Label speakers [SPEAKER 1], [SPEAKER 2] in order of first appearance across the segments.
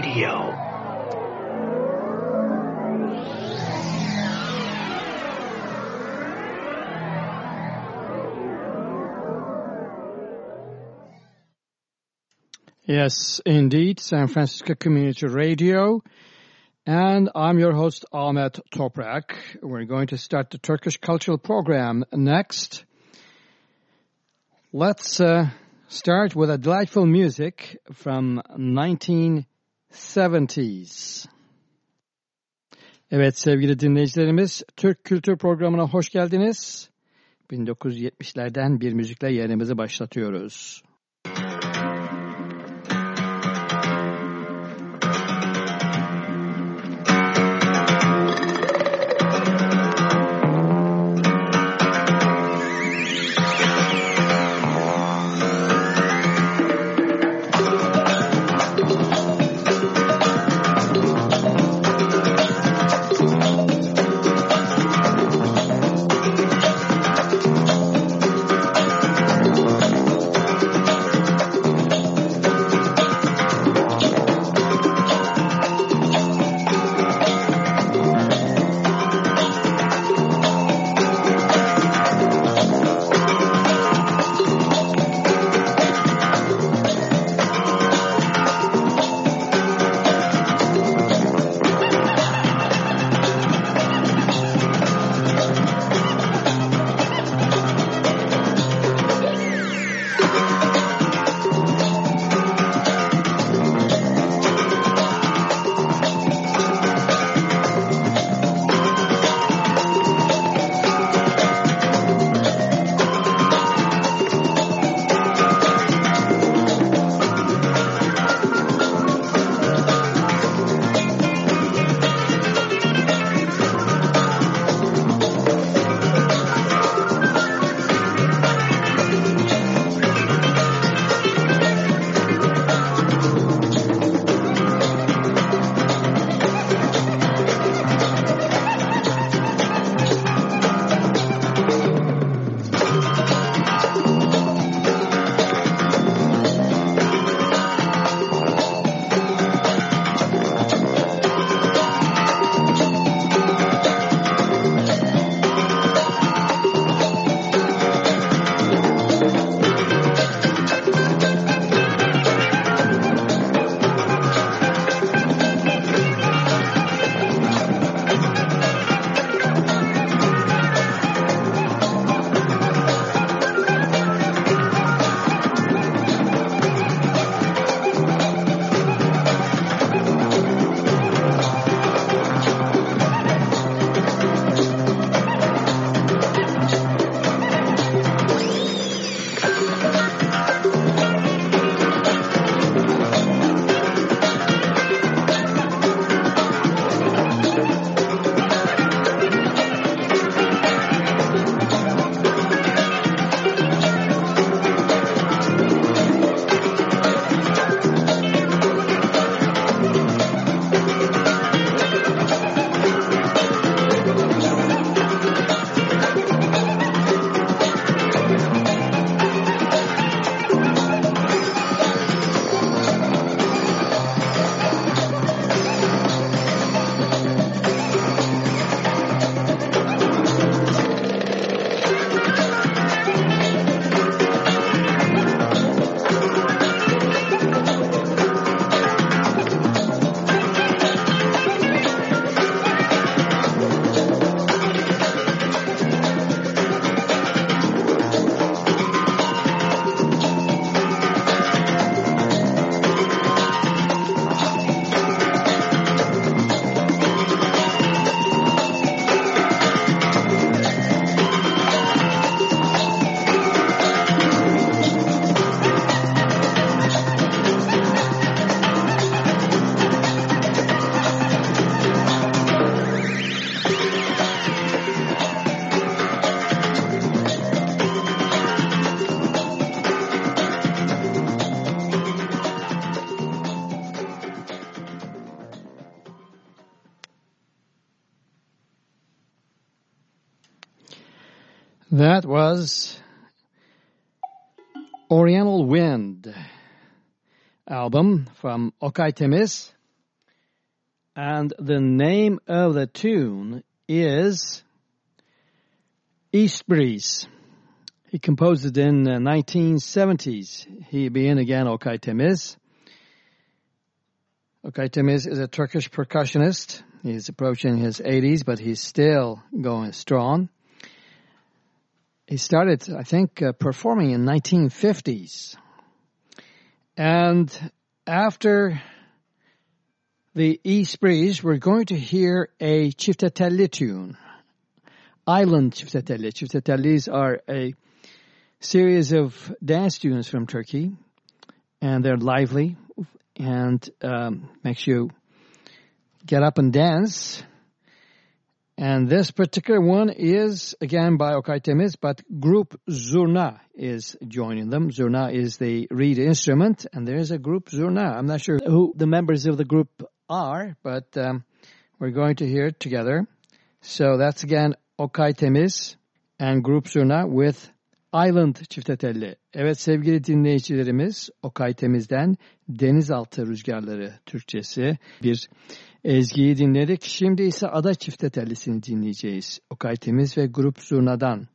[SPEAKER 1] Radio.
[SPEAKER 2] Yes, indeed, San Francisco Community Radio. And I'm your host, Ahmet Toprak. We're going to start the Turkish Cultural Program next. Let's uh, start with a delightful music from 1970s. Evet sevgili dinleyicilerimiz, Türk Kültür Programı'na hoş geldiniz. 1970'lerden bir müzikle yerimizi başlatıyoruz. Album from Okay Temiz. And the name of the tune is East Breeze. He composed it in the 1970s. He being again Okay Temiz is a Turkish percussionist. He's approaching his 80s, but he's still going strong. He started, I think, uh, performing in 1950s. And after the East Breeze, we're going to hear a Çiftetelli tune. Island Çiftetelli. Çiftetellis are a series of dance tunes from Turkey, and they're lively and um, makes you get up and dance. And this particular one is, again, by Okay Temiz, but Group Zurna is joining them. Zurna is the reed instrument, and there is a group Zurna. I'm not sure who the members of the group are, but um, we're going to hear it together. So that's, again, Okay Temiz and Group Zurna with Island Çiftetelli. Evet sevgili dinleyicilerimiz Okay Temiz'den Denizaltı Rüzgarları Türkçesi bir ezgiyi dinledik. Şimdi ise Ada Çiftetellisini dinleyeceğiz. Okay Temiz ve Grup Zurna'dan.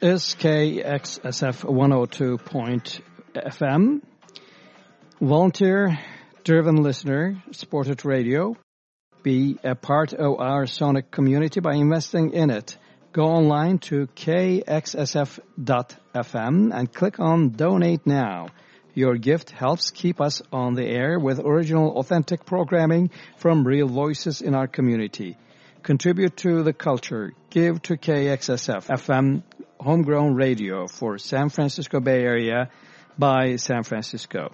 [SPEAKER 2] This is KXSF 102.FM. Volunteer driven listener, supported Radio. Be a part of our Sonic community by investing in it. Go online to kxsf.fm and click on Donate Now. Your gift helps keep us on the air with original authentic programming from real voices in our community. Contribute to the culture. Give to KXSF FM homegrown radio for San Francisco Bay Area by San Francisco.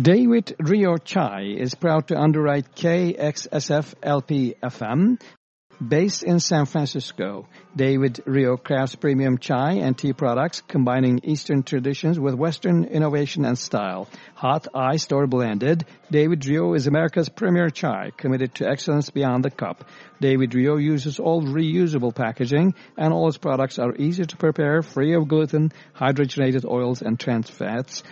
[SPEAKER 2] David Rio Chai is proud to underwrite KXSF LP FM Based in San Francisco, David Rio crafts premium chai and tea products combining Eastern traditions with Western innovation and style. Hot, iced, or blended, David Rio is America's premier chai, committed to excellence beyond the cup. David Rio uses all reusable packaging, and all its products are easy to prepare, free of gluten, hydrogenated oils, and trans fats,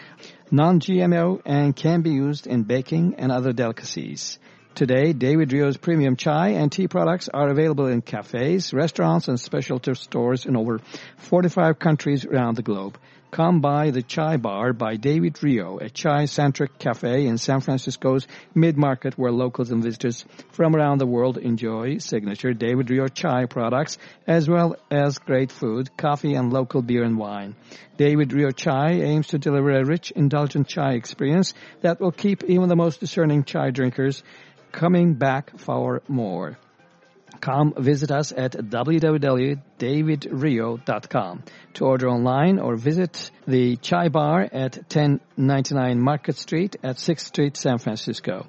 [SPEAKER 2] non-GMO, and can be used in baking and other delicacies. Today, David Rio's premium chai and tea products are available in cafes, restaurants, and specialty stores in over 45 countries around the globe. Come by the Chai Bar by David Rio, a chai-centric cafe in San Francisco's mid-market where locals and visitors from around the world enjoy signature David Rio chai products as well as great food, coffee, and local beer and wine. David Rio Chai aims to deliver a rich, indulgent chai experience that will keep even the most discerning chai drinkers coming back for more. Come visit us at www.davidrio.com to order online or visit the Chai Bar at 1099 Market Street at 6th Street, San Francisco.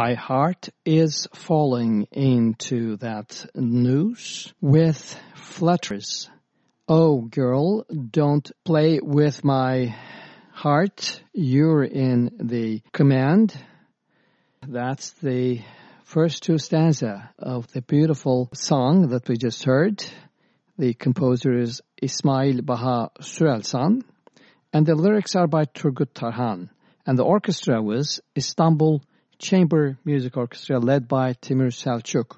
[SPEAKER 2] My heart is falling into that noose with flutters. Oh, girl, don't play with my heart. You're in the command. That's the first two stanza of the beautiful song that we just heard. The composer is Ismail Baha Sürelsan, and the lyrics are by Turgut Tarhan, and the orchestra was Istanbul chamber music orchestra led by Timur Selçuk.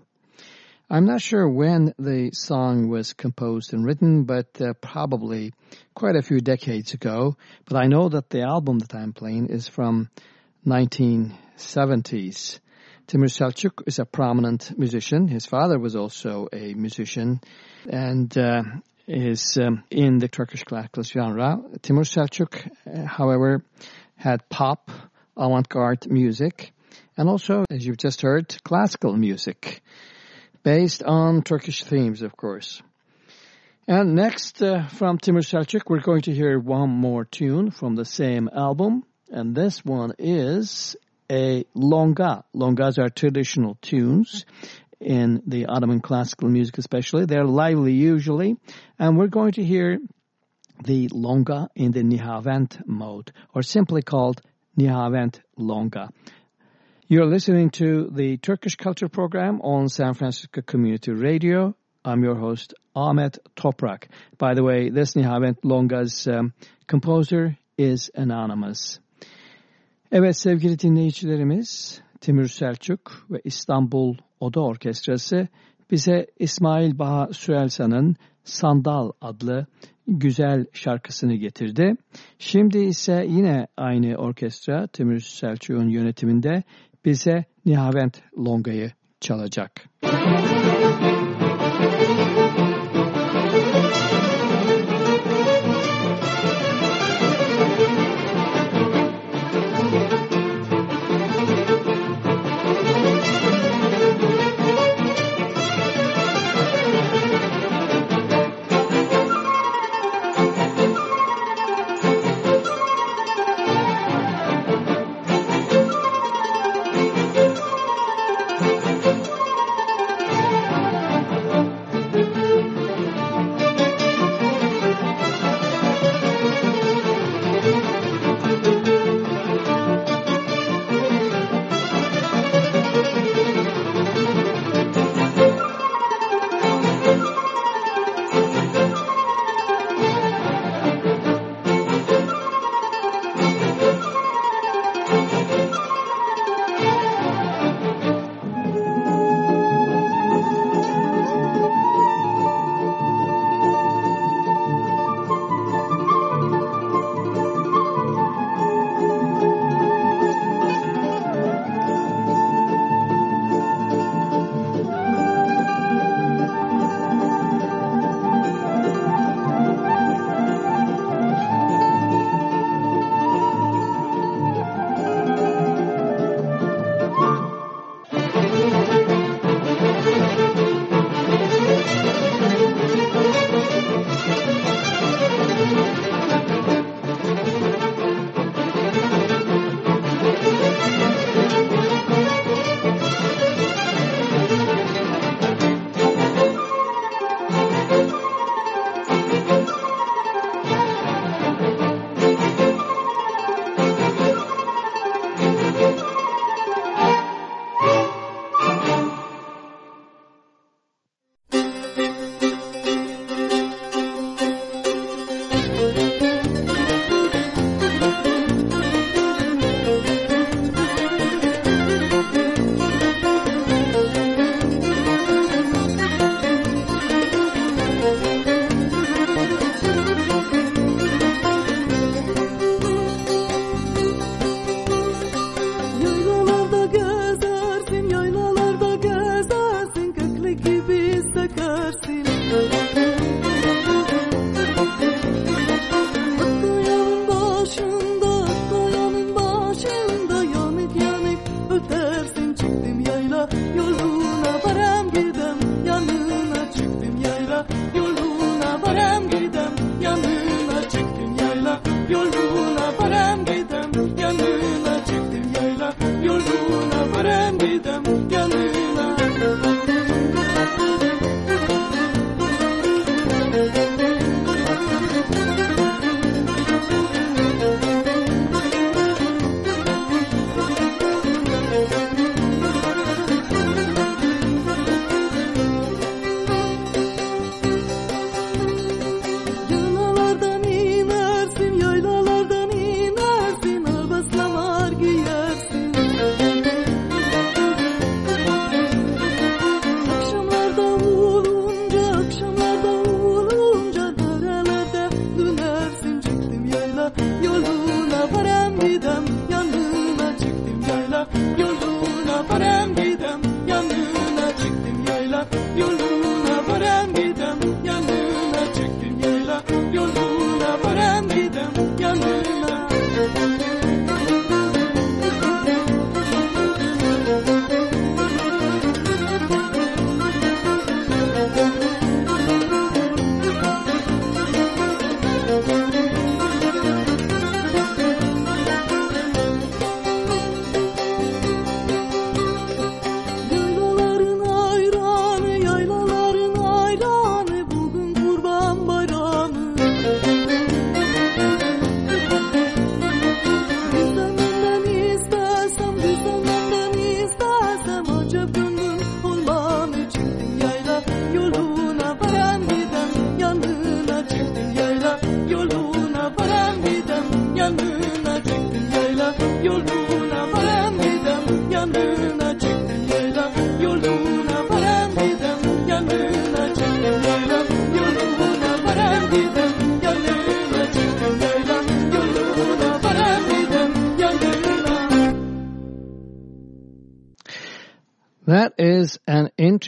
[SPEAKER 2] I'm not sure when the song was composed and written, but uh, probably quite a few decades ago. But I know that the album that I'm playing is from 1970s. Timur Selçuk is a prominent musician. His father was also a musician and uh, is um, in the Turkish classical genre. Timur Selçuk, uh, however, had pop, avant-garde music, and also, as you've just heard, classical music based on Turkish themes, of course. And next, uh, from Timur Selçuk, we're going to hear one more tune from the same album, and this one is a longa. Longas are traditional tunes in the Ottoman classical music especially. They're lively usually, and we're going to hear the longa in the Nihavent mode, or simply called Nihavent longa. You're listening to the Turkish Culture Program on San Francisco Community Radio. I'm your host, Ahmet Toprak. By the way, this Nihavent Longa's um, composer is anonymous. Evet sevgili dinleyicilerimiz, Timur Selçuk ve İstanbul Oda Orkestrası bize İsmail Baha Sürelsan'ın Sandal adlı güzel şarkısını getirdi. Şimdi ise yine aynı orkestra Timur Selçuk'un yönetiminde bize Nihavent Longa'yı çalacak. Müzik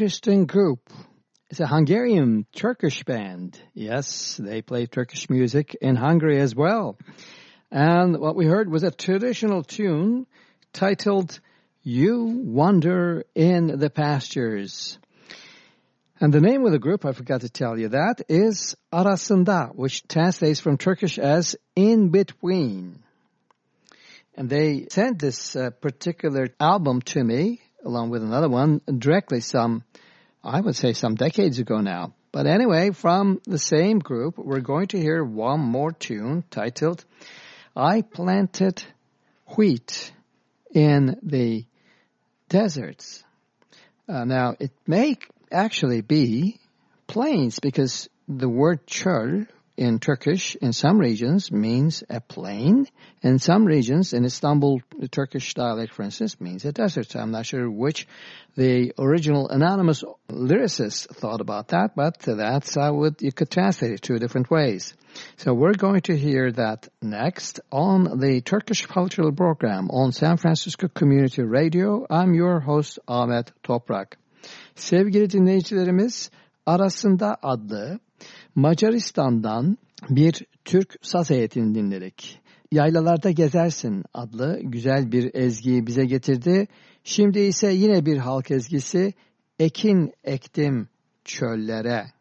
[SPEAKER 2] interesting group. It's a Hungarian Turkish band. Yes, they play Turkish music in Hungary as well. And what we heard was a traditional tune titled You Wander in the Pastures. And the name of the group, I forgot to tell you that, is Arasında, which translates from Turkish as in between. And they sent this uh, particular album to me, along with another one, directly some, I would say some decades ago now. But anyway, from the same group, we're going to hear one more tune titled, I Planted Wheat in the Deserts. Uh, now, it may actually be plains because the word çöl in Turkish in some regions means a plain. In some regions, in Istanbul, the Turkish dialect, for instance, means a desert. I'm not sure which the original anonymous lyricist thought about that, but that's how it, you could translate it two different ways. So we're going to hear that next on the Turkish Cultural Program on San Francisco Community Radio. I'm your host Ahmet Toprak. Sevgili dinleyicilerimiz, Arasında adlı Macaristan'dan bir Türk saz heyetini dinledik. Yaylalarda Gezersin adlı güzel bir ezgiyi bize getirdi. Şimdi ise yine bir halk ezgisi Ekin ektim çöllere.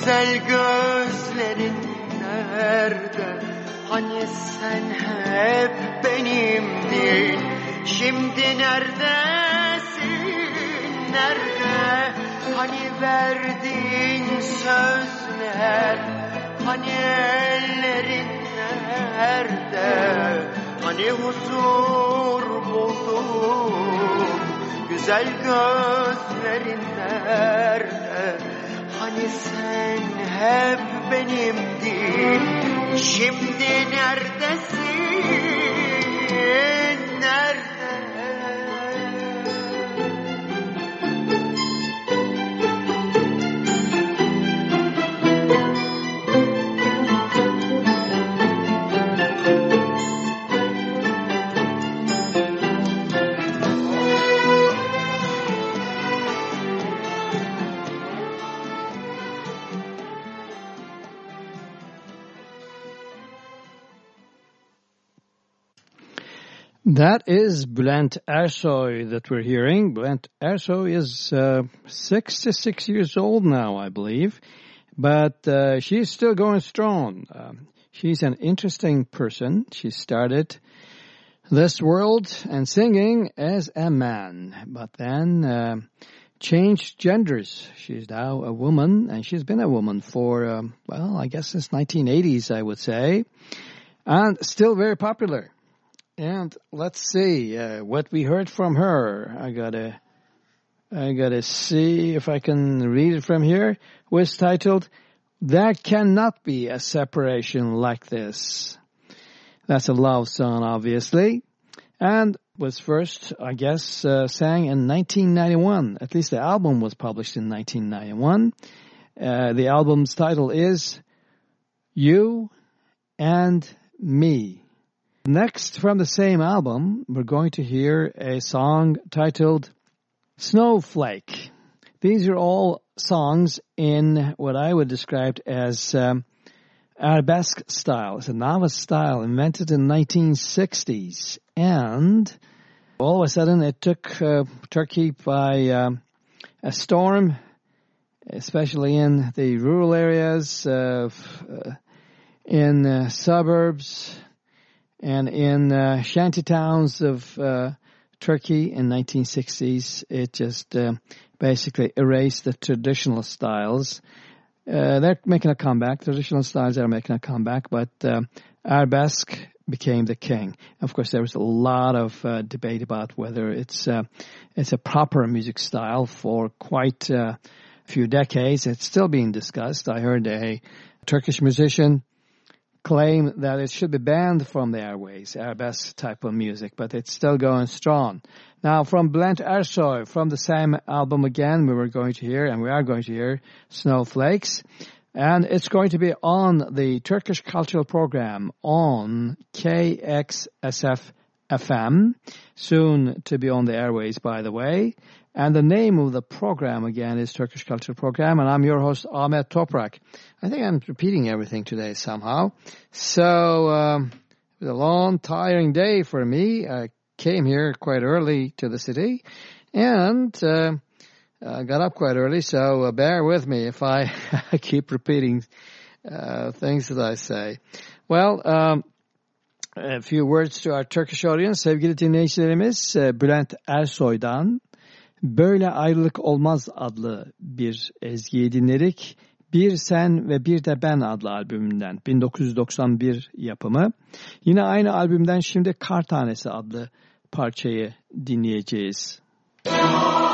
[SPEAKER 3] Güzel gözlerin nerede? Hani sen hep benimdin Şimdi neredesin? Nerede? Hani verdiğin sözler? Hani ellerin nerede? Hani huzur buldum? Güzel gözlerin nerede Hani sen hep benimdin Şimdi neredesin
[SPEAKER 2] That is Bülent Ersoy that we're hearing. Bülent Ersoy is uh, 66 years old now, I believe, but uh, she's still going strong. Um, she's an interesting person. She started this world and singing as a man, but then uh, changed genders. She's now a woman, and she's been a woman for, um, well, I guess since 1980s, I would say, and still very popular. And let's see uh, what we heard from her. I gotta, I gotta see if I can read it from here. Was titled "There Cannot Be a Separation Like This." That's a love song, obviously, and was first, I guess, uh, sang in 1991. At least the album was published in 1991. Uh, the album's title is "You and Me." Next, from the same album, we're going to hear a song titled Snowflake. These are all songs in what I would describe as um, arabesque style. It's a novice style invented in 1960s. And all of a sudden it took uh, Turkey by um, a storm, especially in the rural areas, uh, in uh, suburbs, and in uh, shanty towns of uh, Turkey in 1960s. It just uh, basically erased the traditional styles uh, they're making a comeback. Traditional styles are making a comeback, but uh, arabesque became the king. Of course, there was a lot of uh, debate about whether it's it's a proper music style for quite a few decades. It's still being discussed. I heard a Turkish musician claim that it should be banned from the airways, arabesque type of music, but it's still going strong. Now, from Bülent Ersoy, from the same album again, we were going to hear, and we are going to hear, Snowflakes. And it's going to be on the Turkish Cultural Program on KXSF FM, soon to be on the airways, by the way. And the name of the program again is Turkish Culture Program, and I'm your host Ahmet Toprak. I think I'm repeating everything today somehow. So um, it was a long, tiring day for me. I came here quite early to the city, and uh, I got up quite early. So uh, bear with me if I keep repeating uh, things that I say. Well. Um, a few words to our Turkish audience. Sevgili dinleyicilerimiz, Bülent Ersoy'dan Böyle Ayrılık Olmaz adlı bir ezgiyi dinledik. Bir Sen ve Bir de Ben adlı albümünden 1991 yapımı. Yine aynı albümden şimdi Kar Tanesi adlı parçayı dinleyeceğiz. Müzik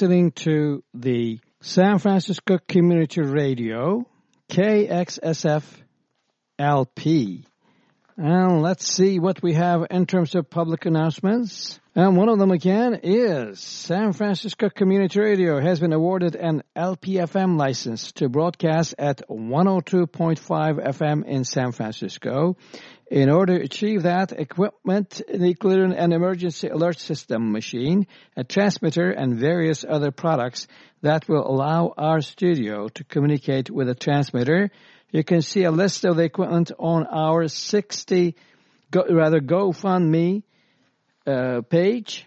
[SPEAKER 2] listening to the San Francisco Community Radio, KXSF LP. And let's see what we have in terms of public announcements. And one of them again is San Francisco Community Radio has been awarded an LPFM license to broadcast at 102.5 FM in San Francisco. In order to achieve that, equipment including an emergency alert system machine, a transmitter, and various other products that will allow our studio to communicate with the transmitter. You can see a list of the equipment on our 60, go, rather GoFundMe uh, page,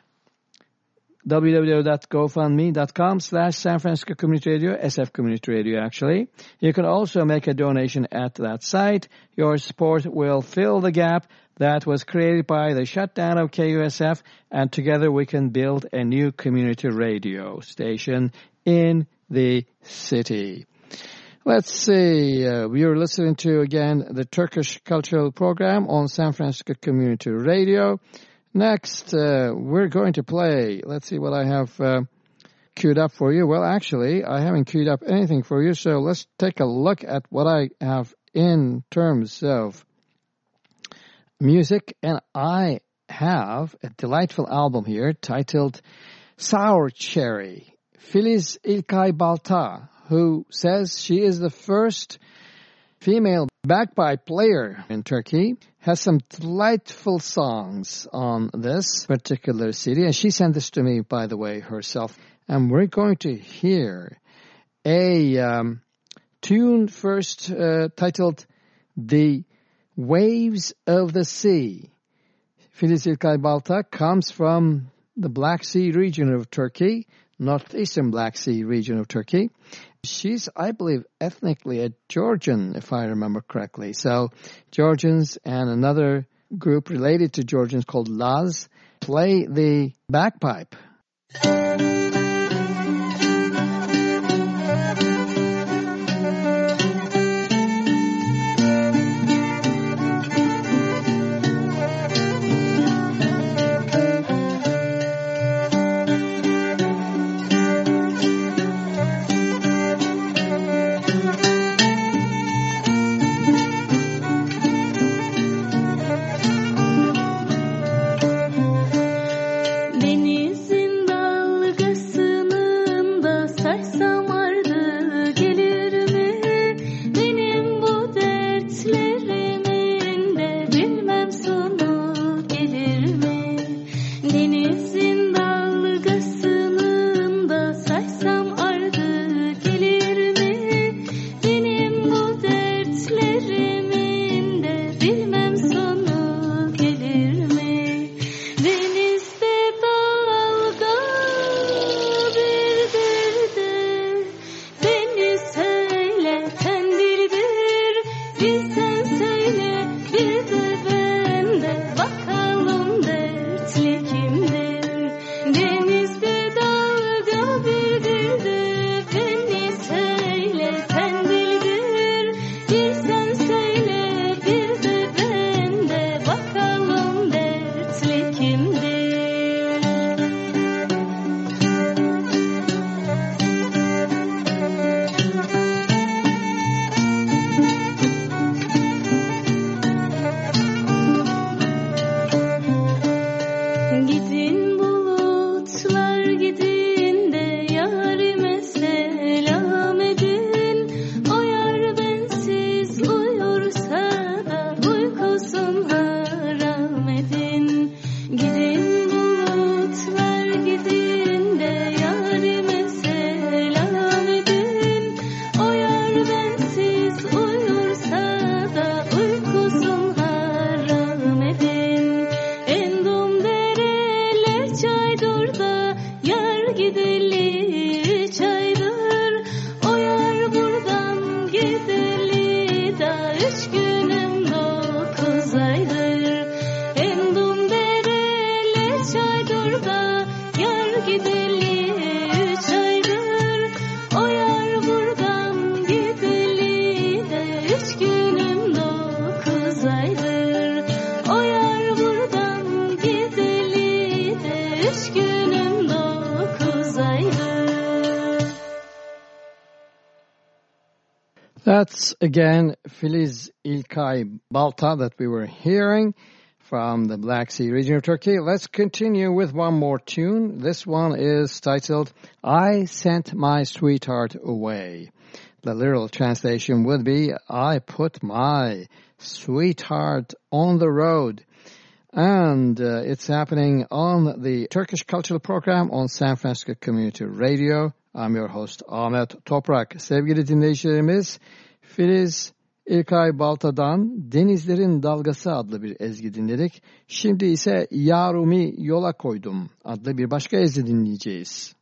[SPEAKER 2] www.gofundme.com slash San Francisco Community Radio, SF Community Radio actually. You can also make a donation at that site. Your support will fill the gap that was created by the shutdown of KUSF and together we can build a new community radio station in the city. Let's see, uh, we are listening to again the Turkish Cultural Program on San Francisco Community Radio. Next, uh, we're going to play. Let's see what I have uh, queued up for you. Well, actually, I haven't queued up anything for you, so let's take a look at what I have in terms of music. And I have a delightful album here titled Sour Cherry. Filiz İlkay Balta, who says she is the first female bagpipe player in Turkey, has some delightful songs on this particular CD. And she sent this to me, by the way, herself. And we're going to hear a um, tune first uh, titled The Waves of the Sea. Filiz İlkay Balta comes from the Black Sea region of Turkey, northeastern Black Sea region of Turkey. She's, I believe, ethnically a Georgian, if I remember correctly. So Georgians and another group related to Georgians called Laz play the bagpipe. Again Filiz İlkay Balta that we were hearing from the Black Sea region of Turkey. Let's continue with one more tune. This one is titled I Sent My Sweetheart Away. The literal translation would be I put my sweetheart on the road. And uh, it's happening on the Turkish Cultural Program on San Francisco Community Radio. I'm your host Ahmet Toprak. Sevgili dinleyicilerimiz Filiz İlkay Balta'dan Denizlerin Dalgası adlı bir ezgi dinledik. Şimdi ise Yarumi Yola Koydum adlı bir başka ezgi dinleyeceğiz.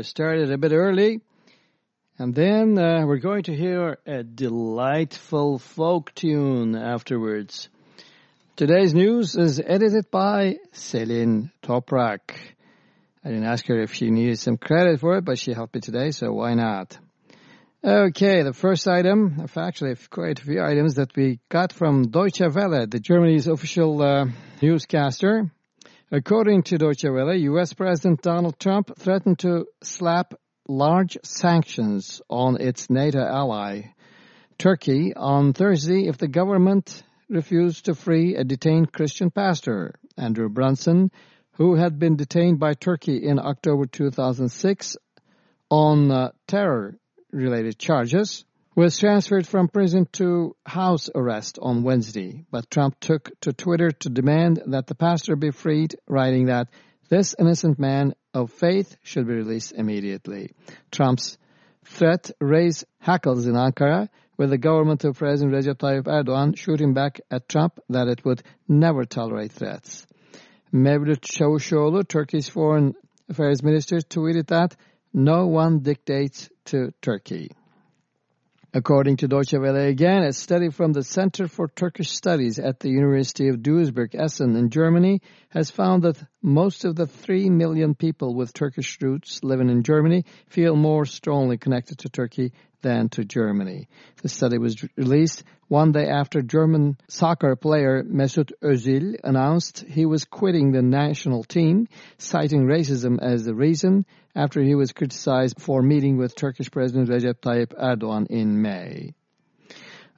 [SPEAKER 2] Now. I'm going to start it a bit early. And then uh, we're going to hear a delightful folk tune afterwards. Today's news is edited by Selin Toprak. I didn't ask her if she needed some credit for it, but she helped me today, so why not? Okay, the first item, actually quite a few items that we got from Deutsche Welle, the Germany's official uh, newscaster. According to Deutsche Welle, U.S. President Donald Trump threatened to slap large sanctions on its NATO ally, Turkey, on Thursday if the government refused to free a detained Christian pastor, Andrew Brunson, who had been detained by Turkey in October 2006 on uh, terror-related charges was transferred from prison to house arrest on Wednesday, but Trump took to Twitter to demand that the pastor be freed, writing that this innocent man of faith should be released immediately. Trump's threat raised hackles in Ankara, with the government of President Recep Tayyip Erdogan shooting back at Trump that it would never tolerate threats. Mevlut Çavuşoğlu, Turkey's foreign affairs minister, tweeted that no one dictates to Turkey. According to Deutsche Welle again, a study from the Center for Turkish Studies at the University of Duisburg-Essen in Germany has found that most of the 3 million people with Turkish roots living in Germany feel more strongly connected to Turkey than to Germany. The study was released one day after German soccer player Mesut Özil announced he was quitting the national team, citing racism as the reason after he was criticized for meeting with Turkish President Recep Tayyip Erdogan in May.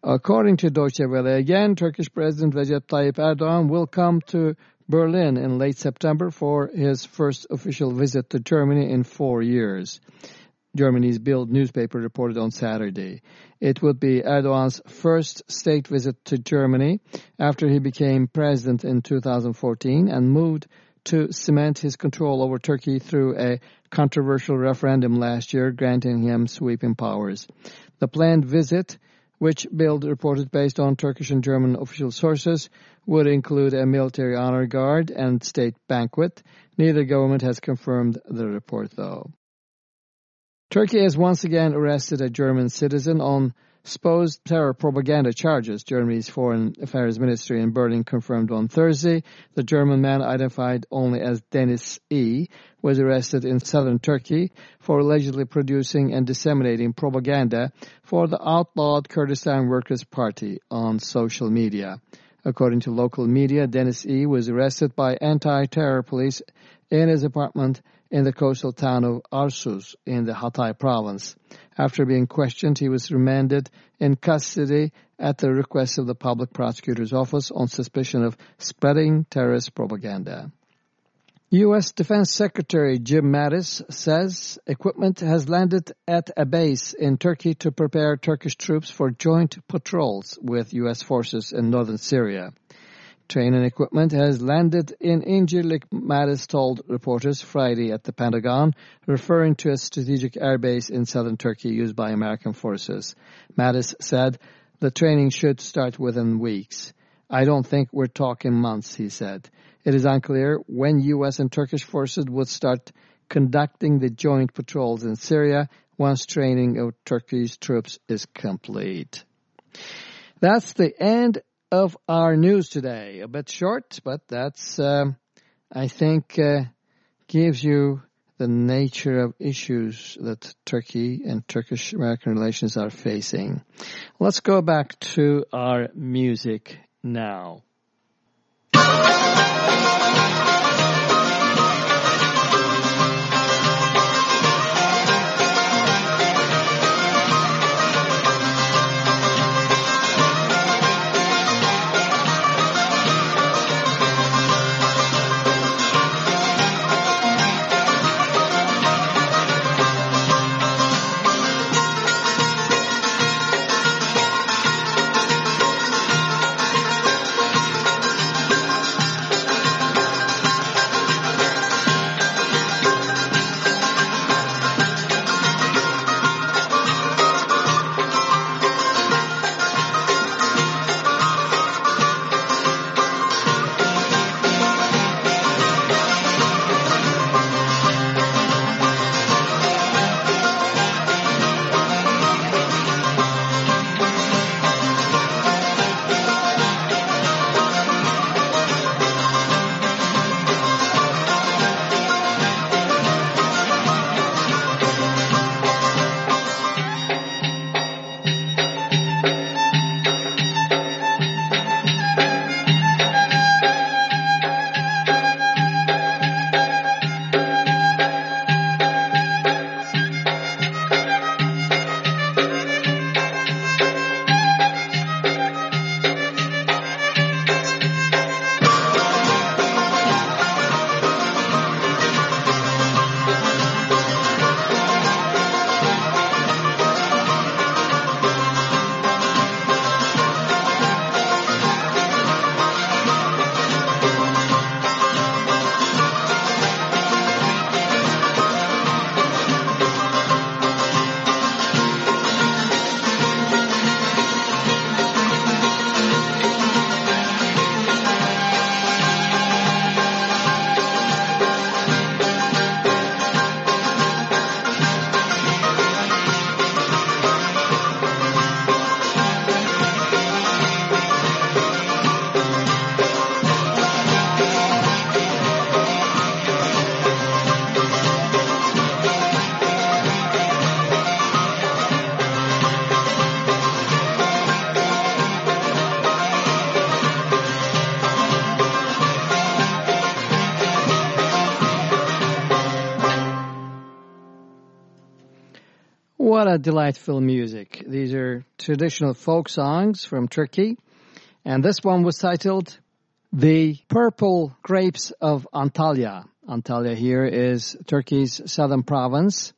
[SPEAKER 2] According to Deutsche Welle again, Turkish President Recep Tayyip Erdogan will come to Berlin in late September for his first official visit to Germany in four years. Germany's Bild newspaper reported on Saturday. It would be Erdogan's first state visit to Germany after he became president in 2014 and moved to cement his control over Turkey through a controversial referendum last year granting him sweeping powers. The planned visit, which Bild reported based on Turkish and German official sources, would include a military honor guard and state banquet. Neither government has confirmed the report, though. Turkey has once again arrested a German citizen on supposed terror propaganda charges, Germany's Foreign Affairs Ministry in Berlin confirmed on Thursday. The German man, identified only as Dennis E., was arrested in southern Turkey for allegedly producing and disseminating propaganda for the outlawed Kurdistan Workers' Party on social media. According to local media, Dennis E. was arrested by anti-terror police in his apartment in the coastal town of Arsuz in the Hatay province. After being questioned, he was remanded in custody at the request of the public prosecutor's office on suspicion of spreading terrorist propaganda. U.S. Defense Secretary Jim Mattis says equipment has landed at a base in Turkey to prepare Turkish troops for joint patrols with U.S. forces in northern Syria. Training equipment has landed in Incirlik, Mattis told reporters Friday at the Pentagon, referring to a strategic airbase in southern Turkey used by American forces. Mattis said the training should start within weeks. I don't think we're talking months, he said. It is unclear when U.S. and Turkish forces would start conducting the joint patrols in Syria once training of Turkey's troops is complete. That's the end of our news today. A bit short, but that's, um, I think, uh, gives you the nature of issues that Turkey and Turkish-American relations are facing. Let's go back to our music now. Delightful music. These are traditional folk songs from Turkey. And this one was titled The Purple Grapes of Antalya. Antalya here is Turkey's southern province.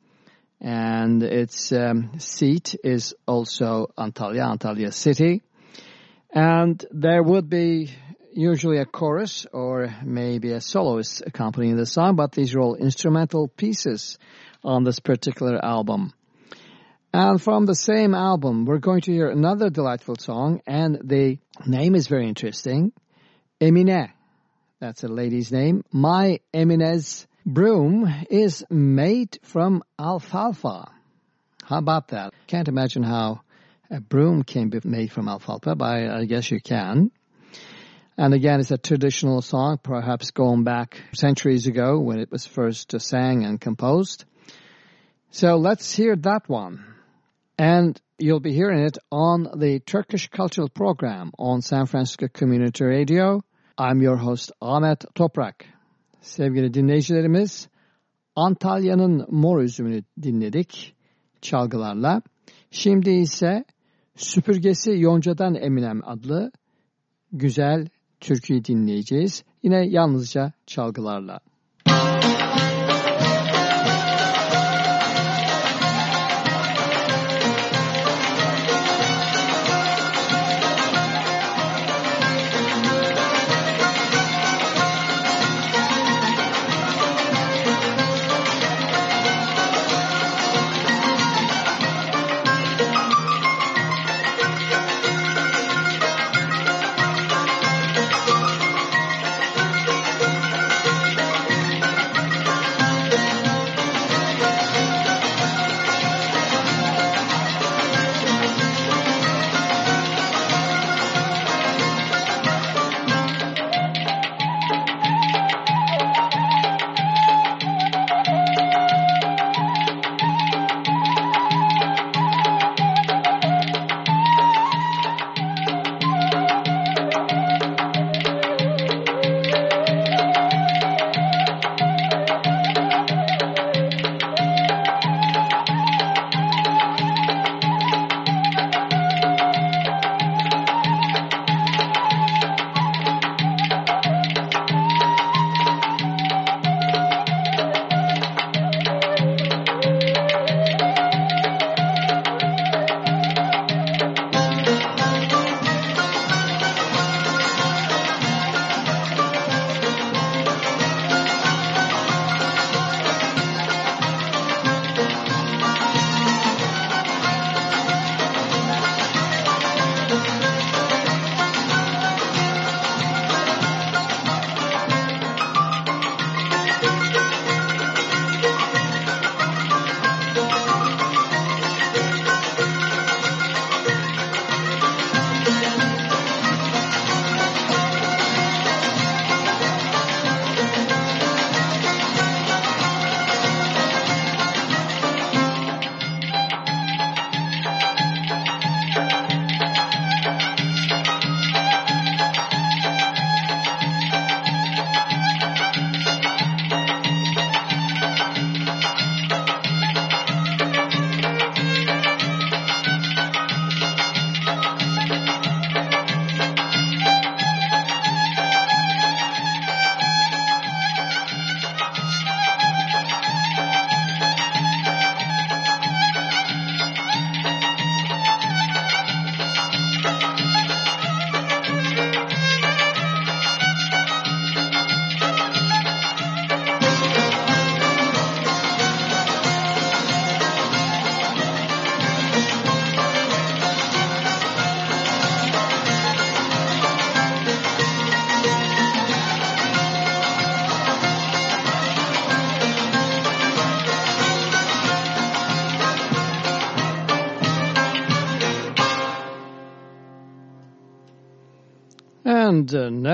[SPEAKER 2] And its um, seat is also Antalya, Antalya city. And there would be usually a chorus or maybe a soloist accompanying the song, but these are all instrumental pieces on this particular album. And from the same album, we're going to hear another delightful song, and the name is very interesting. Emine. That's a lady's name. My Emine's broom is made from alfalfa. How about that? Can't imagine how a broom can be made from alfalfa, but I, guess you can. And again, it's a traditional song, perhaps going back centuries ago when it was first sang and composed. So let's hear that one. And you'll be hearing it on the Turkish Cultural Program on San Francisco Community Radio. I'm your host Ahmet Toprak. Sevgili dinleyicilerimiz, Antalya'nın mor üzümünü dinledik çalgılarla. Şimdi ise Süpürgesi Yonca'dan Eminem adlı güzel türküyü dinleyeceğiz. Yine yalnızca çalgılarla.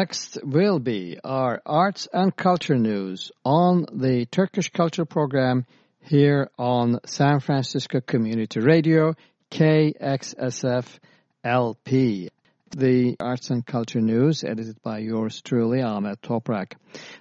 [SPEAKER 2] Next will be our arts and culture news on the Turkish Culture Program here on San Francisco Community Radio, KXSF LP. The arts and culture news edited by yours truly, Ahmet Toprak.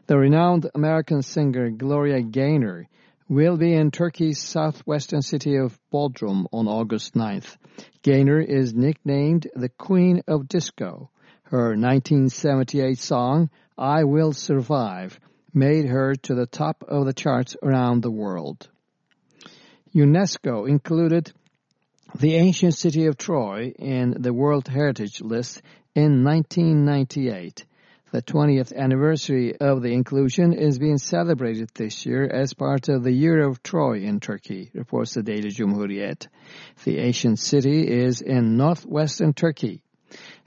[SPEAKER 2] The renowned American singer Gloria Gaynor will be in Turkey's southwestern city of Bodrum on August 9th. Gaynor is nicknamed the Queen of Disco. Her 1978 song, I Will Survive, made her to the top of the charts around the world. UNESCO included the ancient city of Troy in the World Heritage List in 1998. The 20th anniversary of the inclusion is being celebrated this year as part of the Year of Troy in Turkey, reports the Daily Cumhuriyet. The ancient city is in northwestern Turkey.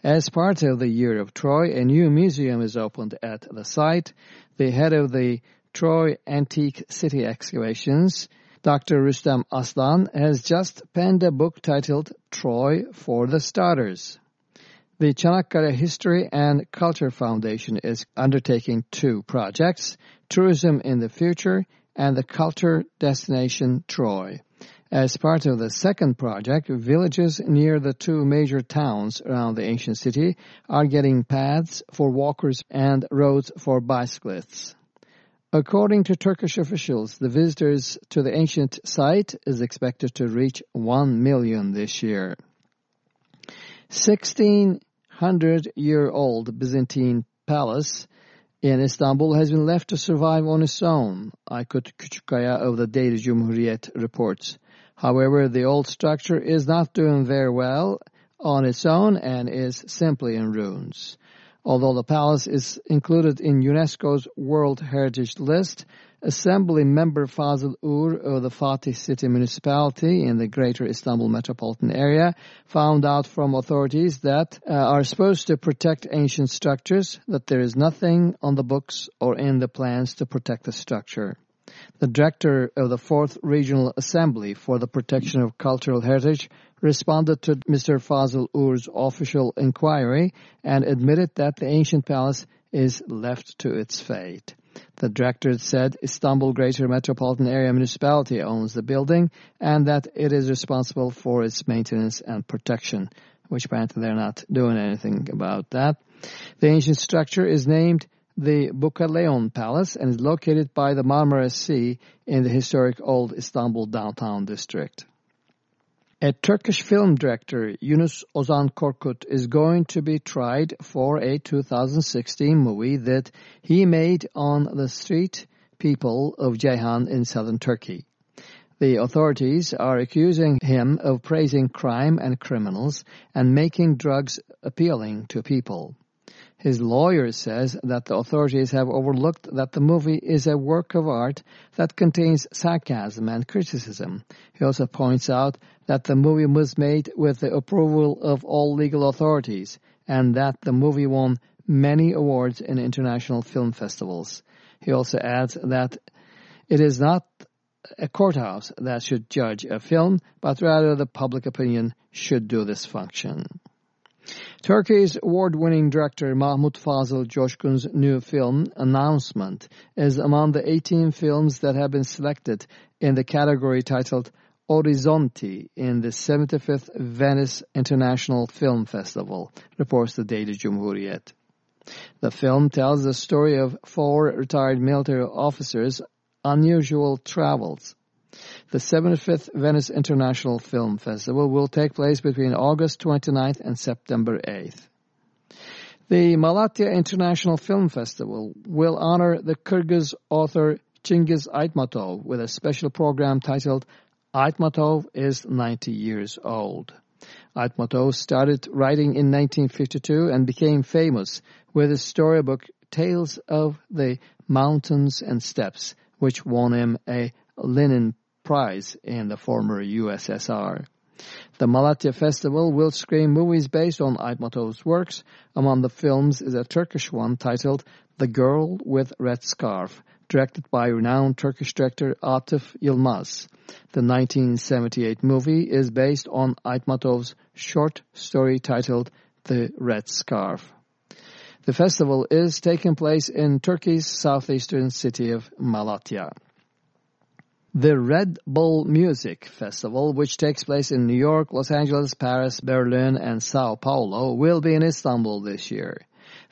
[SPEAKER 2] As part of the Year of Troy, a new museum is opened at the site. The head of the Troy Antique City Excavations, Dr. Rüstem Aslan, has just penned a book titled Troy for the Starters. The Çanakkale History and Culture Foundation is undertaking two projects, Tourism in the Future and the Culture Destination Troy. As part of the second project, villages near the two major towns around the ancient city are getting paths for walkers and roads for bicyclists. According to Turkish officials, the visitors to the ancient site is expected to reach 1 million this year. 1600-year-old Byzantine palace in Istanbul has been left to survive on its own, Aykut Küçükkaya of the Daily Cumhuriyet reports. However, the old structure is not doing very well on its own and is simply in ruins. Although the palace is included in UNESCO's World Heritage List, Assembly member Fazıl Uğur of the Fatih City Municipality in the Greater Istanbul metropolitan area found out from authorities that uh, are supposed to protect ancient structures that there is nothing on the books or in the plans to protect the structure. The director of the 4th Regional Assembly for the Protection of Cultural Heritage responded to Mr. Fazıl Uğur's official inquiry and admitted that the ancient palace is left to its fate. The director said Istanbul Greater Metropolitan Area Municipality owns the building and that it is responsible for its maintenance and protection, which apparently they're not doing anything about that. The ancient structure is named the Bukoleon Palace and is located by the Marmara Sea in the historic Old Istanbul downtown district. A Turkish film director, Yunus Ozan Korkut, is going to be tried for a 2016 movie that he made on the street people of Ceyhan in southern Turkey. The authorities are accusing him of praising crime and criminals and making drugs appealing to people. His lawyer says that the authorities have overlooked that the movie is a work of art that contains sarcasm and criticism. He also points out that the movie was made with the approval of all legal authorities and that the movie won many awards in international film festivals. He also adds that it is not a courthouse that should judge a film, but rather the public opinion should do this function. Turkey's award-winning director Mahmut Fazıl Coşkun's new film, Announcement, is among the 18 films that have been selected in the category titled Orizzonti in the 75th Venice International Film Festival, reports the Daily Cumhuriyet. The film tells the story of four retired military officers' unusual travels the 75th Venice International Film Festival will take place between August 29th and September 8th. The Malatya International Film Festival will honor the Kyrgyz author Chingiz Aitmatov with a special program titled Aitmatov is 90 years old. Aitmatov started writing in 1952 and became famous with his storybook Tales of the Mountains and Steppes, which won him a Lenin Prize in the former USSR. The Malatya Festival will screen movies based on Aytmatov's works. Among the films is a Turkish one titled The Girl with Red Scarf, directed by renowned Turkish director Atif Yilmaz. The 1978 movie is based on Aytmatov's short story titled The Red Scarf. The festival is taking place in Turkey's southeastern city of Malatya. The Red Bull Music Festival, which takes place in New York, Los Angeles, Paris, Berlin, and Sao Paulo, will be in Istanbul this year.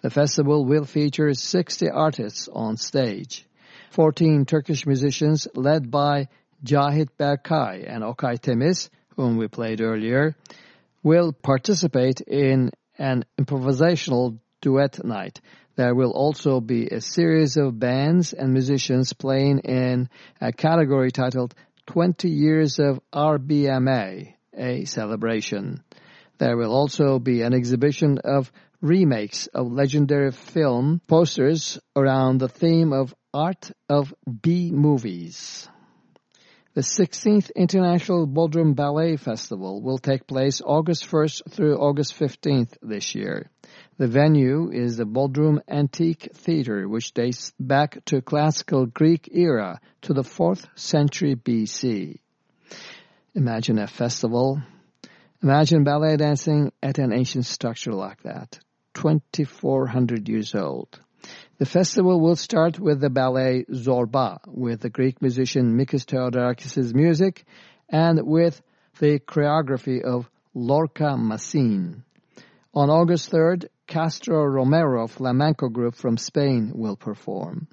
[SPEAKER 2] The festival will feature 60 artists on stage. 14 Turkish musicians led by Cahit Berkay and Okay Temiz, whom we played earlier, will participate in an improvisational duet night. There will also be a series of bands and musicians playing in a category titled 20 Years of RBMA, a celebration. There will also be an exhibition of remakes of legendary film posters around the theme of art of B-movies. The 16th International Bodrum Ballet Festival will take place August 1st through August 15th this year. The venue is the Bodrum Antique Theater, which dates back to classical Greek era to the 4th century BC. Imagine a festival. Imagine ballet dancing at an ancient structure like that, 2,400 years old. The festival will start with the ballet Zorba, with the Greek musician Mikis Theodorakis' music, and with the choreography of Lorca Massine. On August 3rd, Castro Romero Flamenco Group from Spain will perform.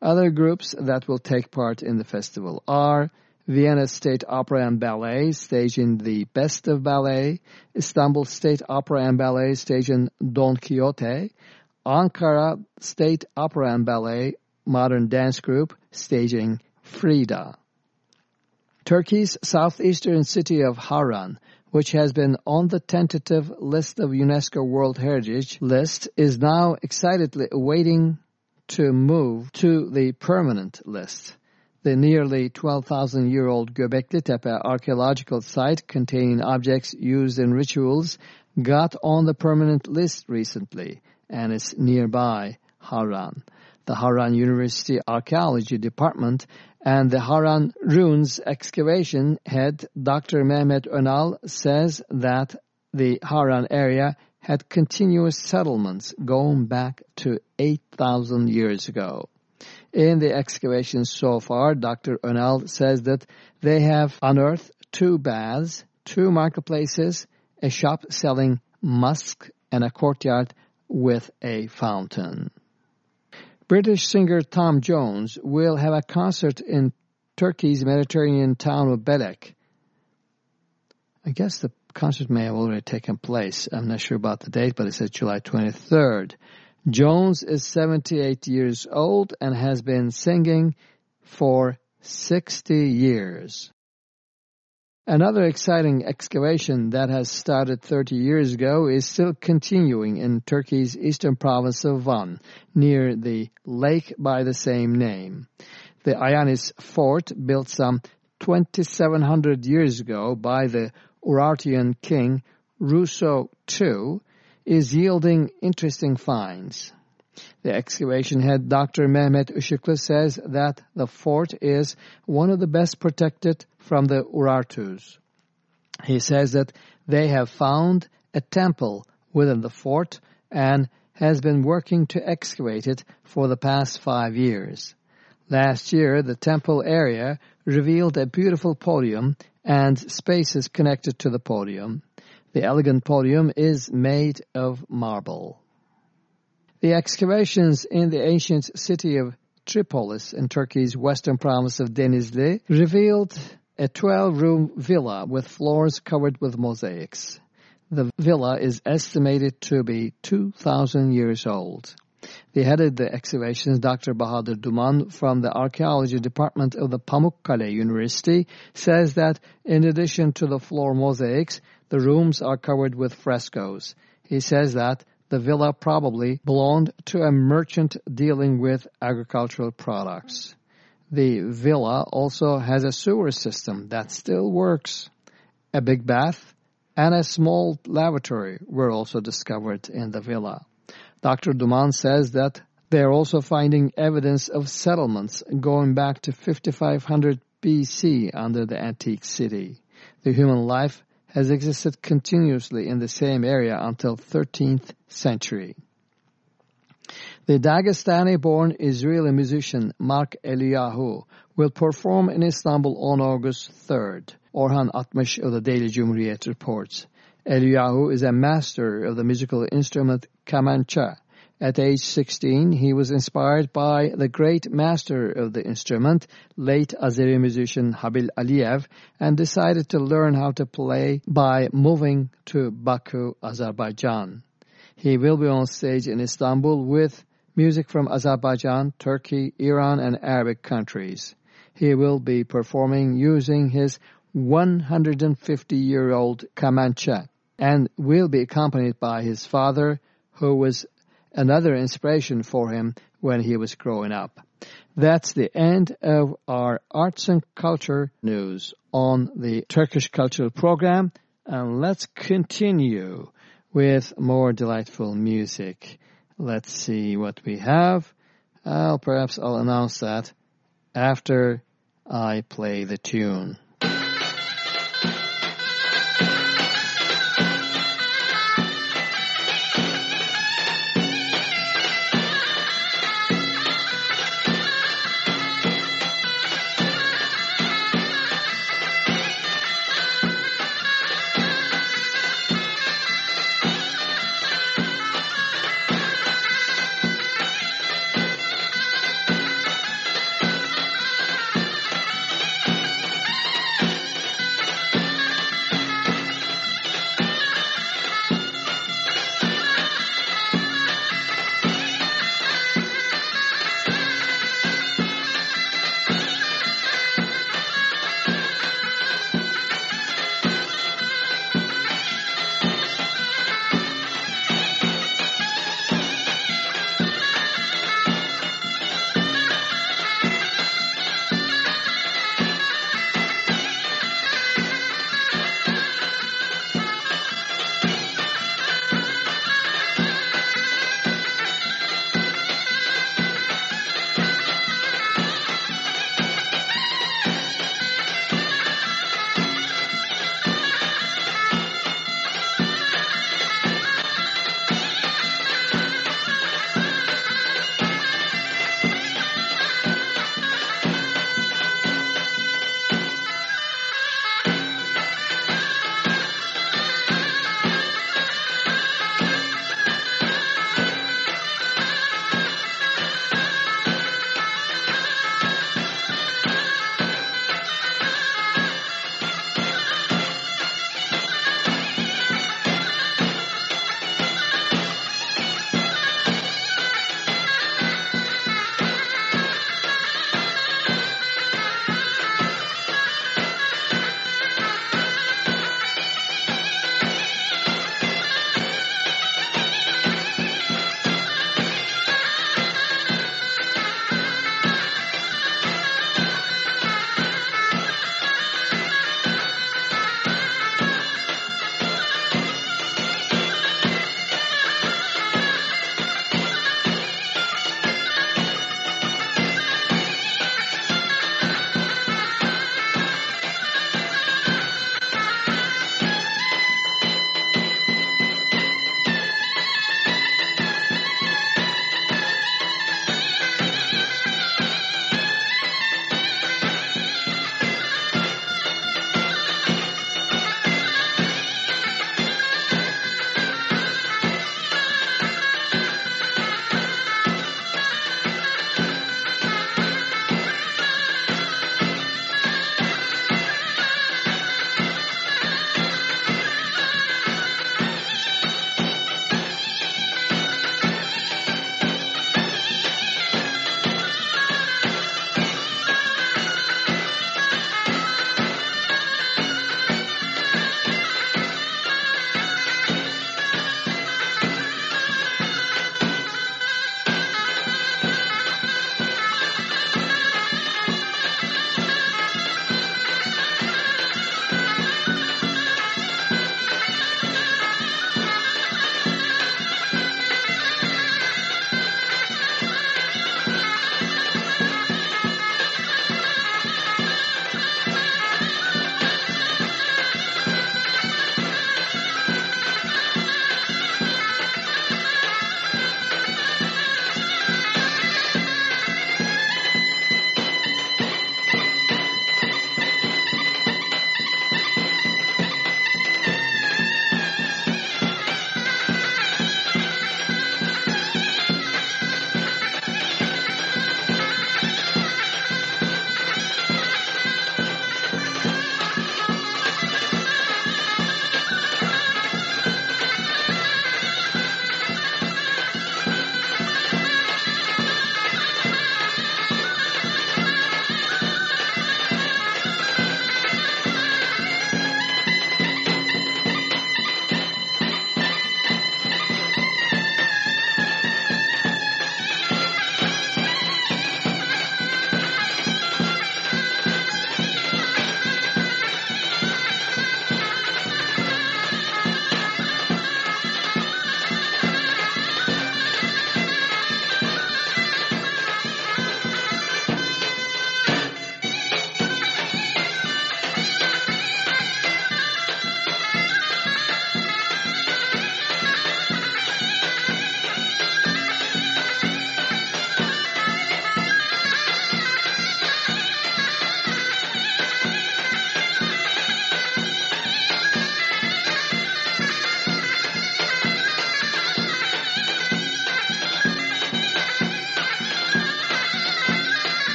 [SPEAKER 2] Other groups that will take part in the festival are Vienna State Opera and Ballet, staging the Best of Ballet, Istanbul State Opera and Ballet, staging Don Quixote, Ankara State Opera and Ballet Modern Dance Group staging Frida. Turkey's southeastern city of Harran, which has been on the tentative list of UNESCO World Heritage List, is now excitedly awaiting to move to the permanent list. The nearly 12,000-year-old Göbekli Tepe archaeological site containing objects used in rituals got on the permanent list recently and it's nearby Harran. The Harran University Archaeology Department and the Harran Ruins excavation head, Dr. Mehmet Önal, says that the Harran area had continuous settlements going back to 8,000 years ago. In the excavations so far, Dr. Önal says that they have unearthed two baths, two marketplaces, a shop selling musk, and a courtyard with a fountain. British singer Tom Jones will have a concert in Turkey's Mediterranean town of Belek. I guess the concert may have already taken place. I'm not sure about the date, but it says July 23rd. Jones is 78 years old and has been singing for 60 years. Another exciting excavation that has started 30 years ago is still continuing in Turkey's eastern province of Van, near the lake by the same name. The Ayanis fort, built some 2700 years ago by the Urartian king Rusa II, is yielding interesting finds. The excavation head Dr. Mehmet Işıklı says that the fort is one of the best protected from the Urartus. He says that they have found a temple within the fort and has been working to excavate it for the past five years. Last year, the temple area revealed a beautiful podium and spaces connected to the podium. The elegant podium is made of marble. The excavations in the ancient city of Tripolis in Turkey's western province of Denizli revealed a 12-room villa with floors covered with mosaics. The villa is estimated to be 2,000 years old. The head of the excavations, Dr. Bahadır Duman from the Archaeology Department of the Pamukkale University, says that in addition to the floor mosaics, the rooms are covered with frescoes. He says that the villa probably belonged to a merchant dealing with agricultural products. The villa also has a sewer system that still works. A big bath and a small lavatory were also discovered in the villa. Dr. Duman says that they are also finding evidence of settlements going back to 5500 BC under the antique city. The human life has existed continuously in the same area until 13th century. The Dagestani-born Israeli musician Mark Eliyahu will perform in Istanbul on August 3rd. Orhan Atmış of the Daily Cumhuriyet reports. Eliyahu is a master of the musical instrument kamancha, At age 16, he was inspired by the great master of the instrument, late Azeri musician Habil Aliyev, and decided to learn how to play by moving to Baku, Azerbaijan. He will be on stage in Istanbul with music from Azerbaijan, Turkey, Iran, and Arabic countries. He will be performing using his 150-year-old kamancha and will be accompanied by his father, who was another inspiration for him when he was growing up. That's the end of our arts and culture news on the Turkish Cultural Program. And let's continue with more delightful music. Let's see what we have. I'll perhaps I'll announce that after I play the tune.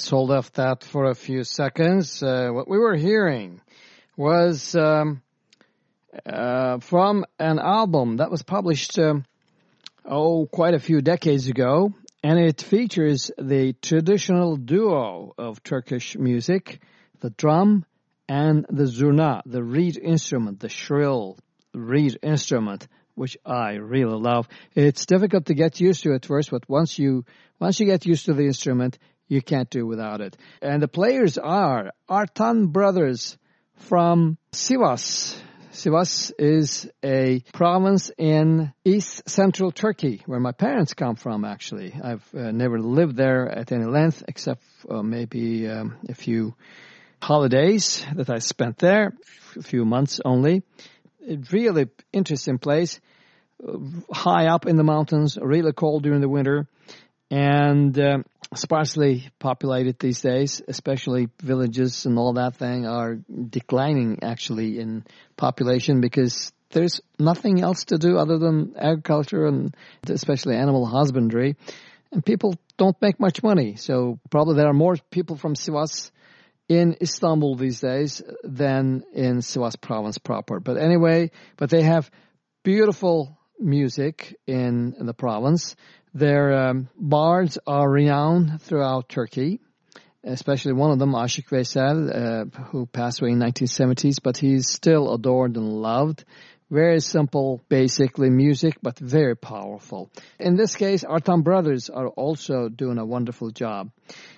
[SPEAKER 2] Let's hold off that for a few seconds. Uh, what we were hearing was um, uh, from an album that was published, um, oh, quite a few decades ago, and it features the traditional duo of Turkish music, the drum and the zurna, the reed instrument, the shrill reed instrument, which I really love. It's difficult to get used to at first, but once you once you get used to the instrument, you can't do without it. And the players are Artan Brothers from Sivas. Sivas is a province in east central Turkey, where my parents come from, actually. I've uh, never lived there at any length, except uh, maybe um, a few holidays that I spent there, a few months only. A really interesting place, high up in the mountains, really cold during the winter, and uh, sparsely populated these days, especially villages and all that thing are declining actually in population because there's nothing else to do other than agriculture and especially animal husbandry. And people don't make much money. So probably there are more people from Sivas in Istanbul these days than in Sivas province proper. But anyway, but they have beautiful music in, in the province. Their um, bards are renowned throughout Turkey, especially one of them, Ashik Veysel, uh, who passed away in 1970s, but he's still adored and loved. Very simple, basically music, but very powerful. In this case, Artan Brothers are also doing a wonderful job.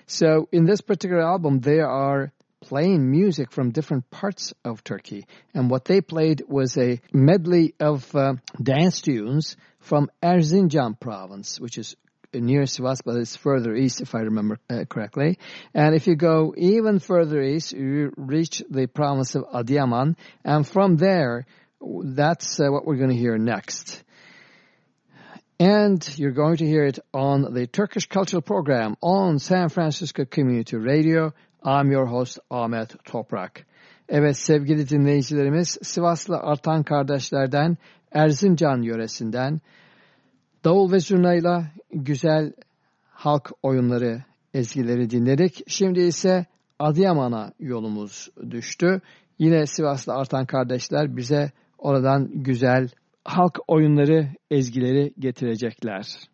[SPEAKER 2] So in this particular album, they are playing music from different parts of Turkey. And what they played was a medley of uh, dance tunes from Erzincan province, which is near Sivas, but it's further east, if I remember uh, correctly. And if you go even further east, you reach the province of Adıyaman, and from there, that's uh, what we're going to hear next. And you're going to hear it on the Turkish Cultural Program on San Francisco Community Radio. I'm your host Ahmet Toprak. Evet sevgili dinleyicilerimiz Sivaslı Artan kardeşlerden Erzincan yöresinden davul ve zurnayla güzel halk oyunları ezgileri dinledik. Şimdi ise Adıyaman'a yolumuz düştü. Yine Sivaslı Artan kardeşler bize oradan güzel halk oyunları ezgileri getirecekler.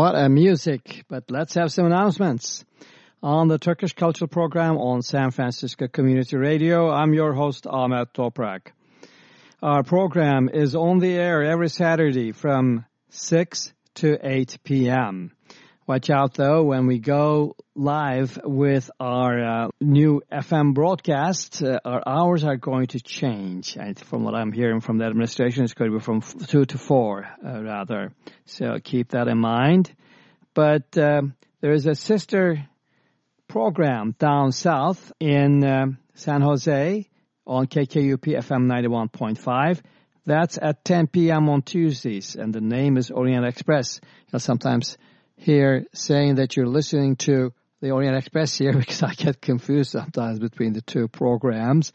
[SPEAKER 2] What a music. But let's have some announcements. On the Turkish Cultural Program on San Francisco Community Radio, I'm your host, Ahmet Toprak. Our program is on the air every Saturday from 6 to 8 p.m. Watch out though when we go live with our uh, new FM broadcast, uh, our hours are going to change. And from what I'm hearing from the administration, it's going to be from 2 to 4 uh, rather. So keep that in mind. But um, there is a sister program down south in um, San Jose on KKUP FM 91.5. That's at 10 p.m. on Tuesdays, and the name is Orient Express. You'll sometimes hear saying that you're listening to the Orient Express here because I get confused sometimes between the two programs.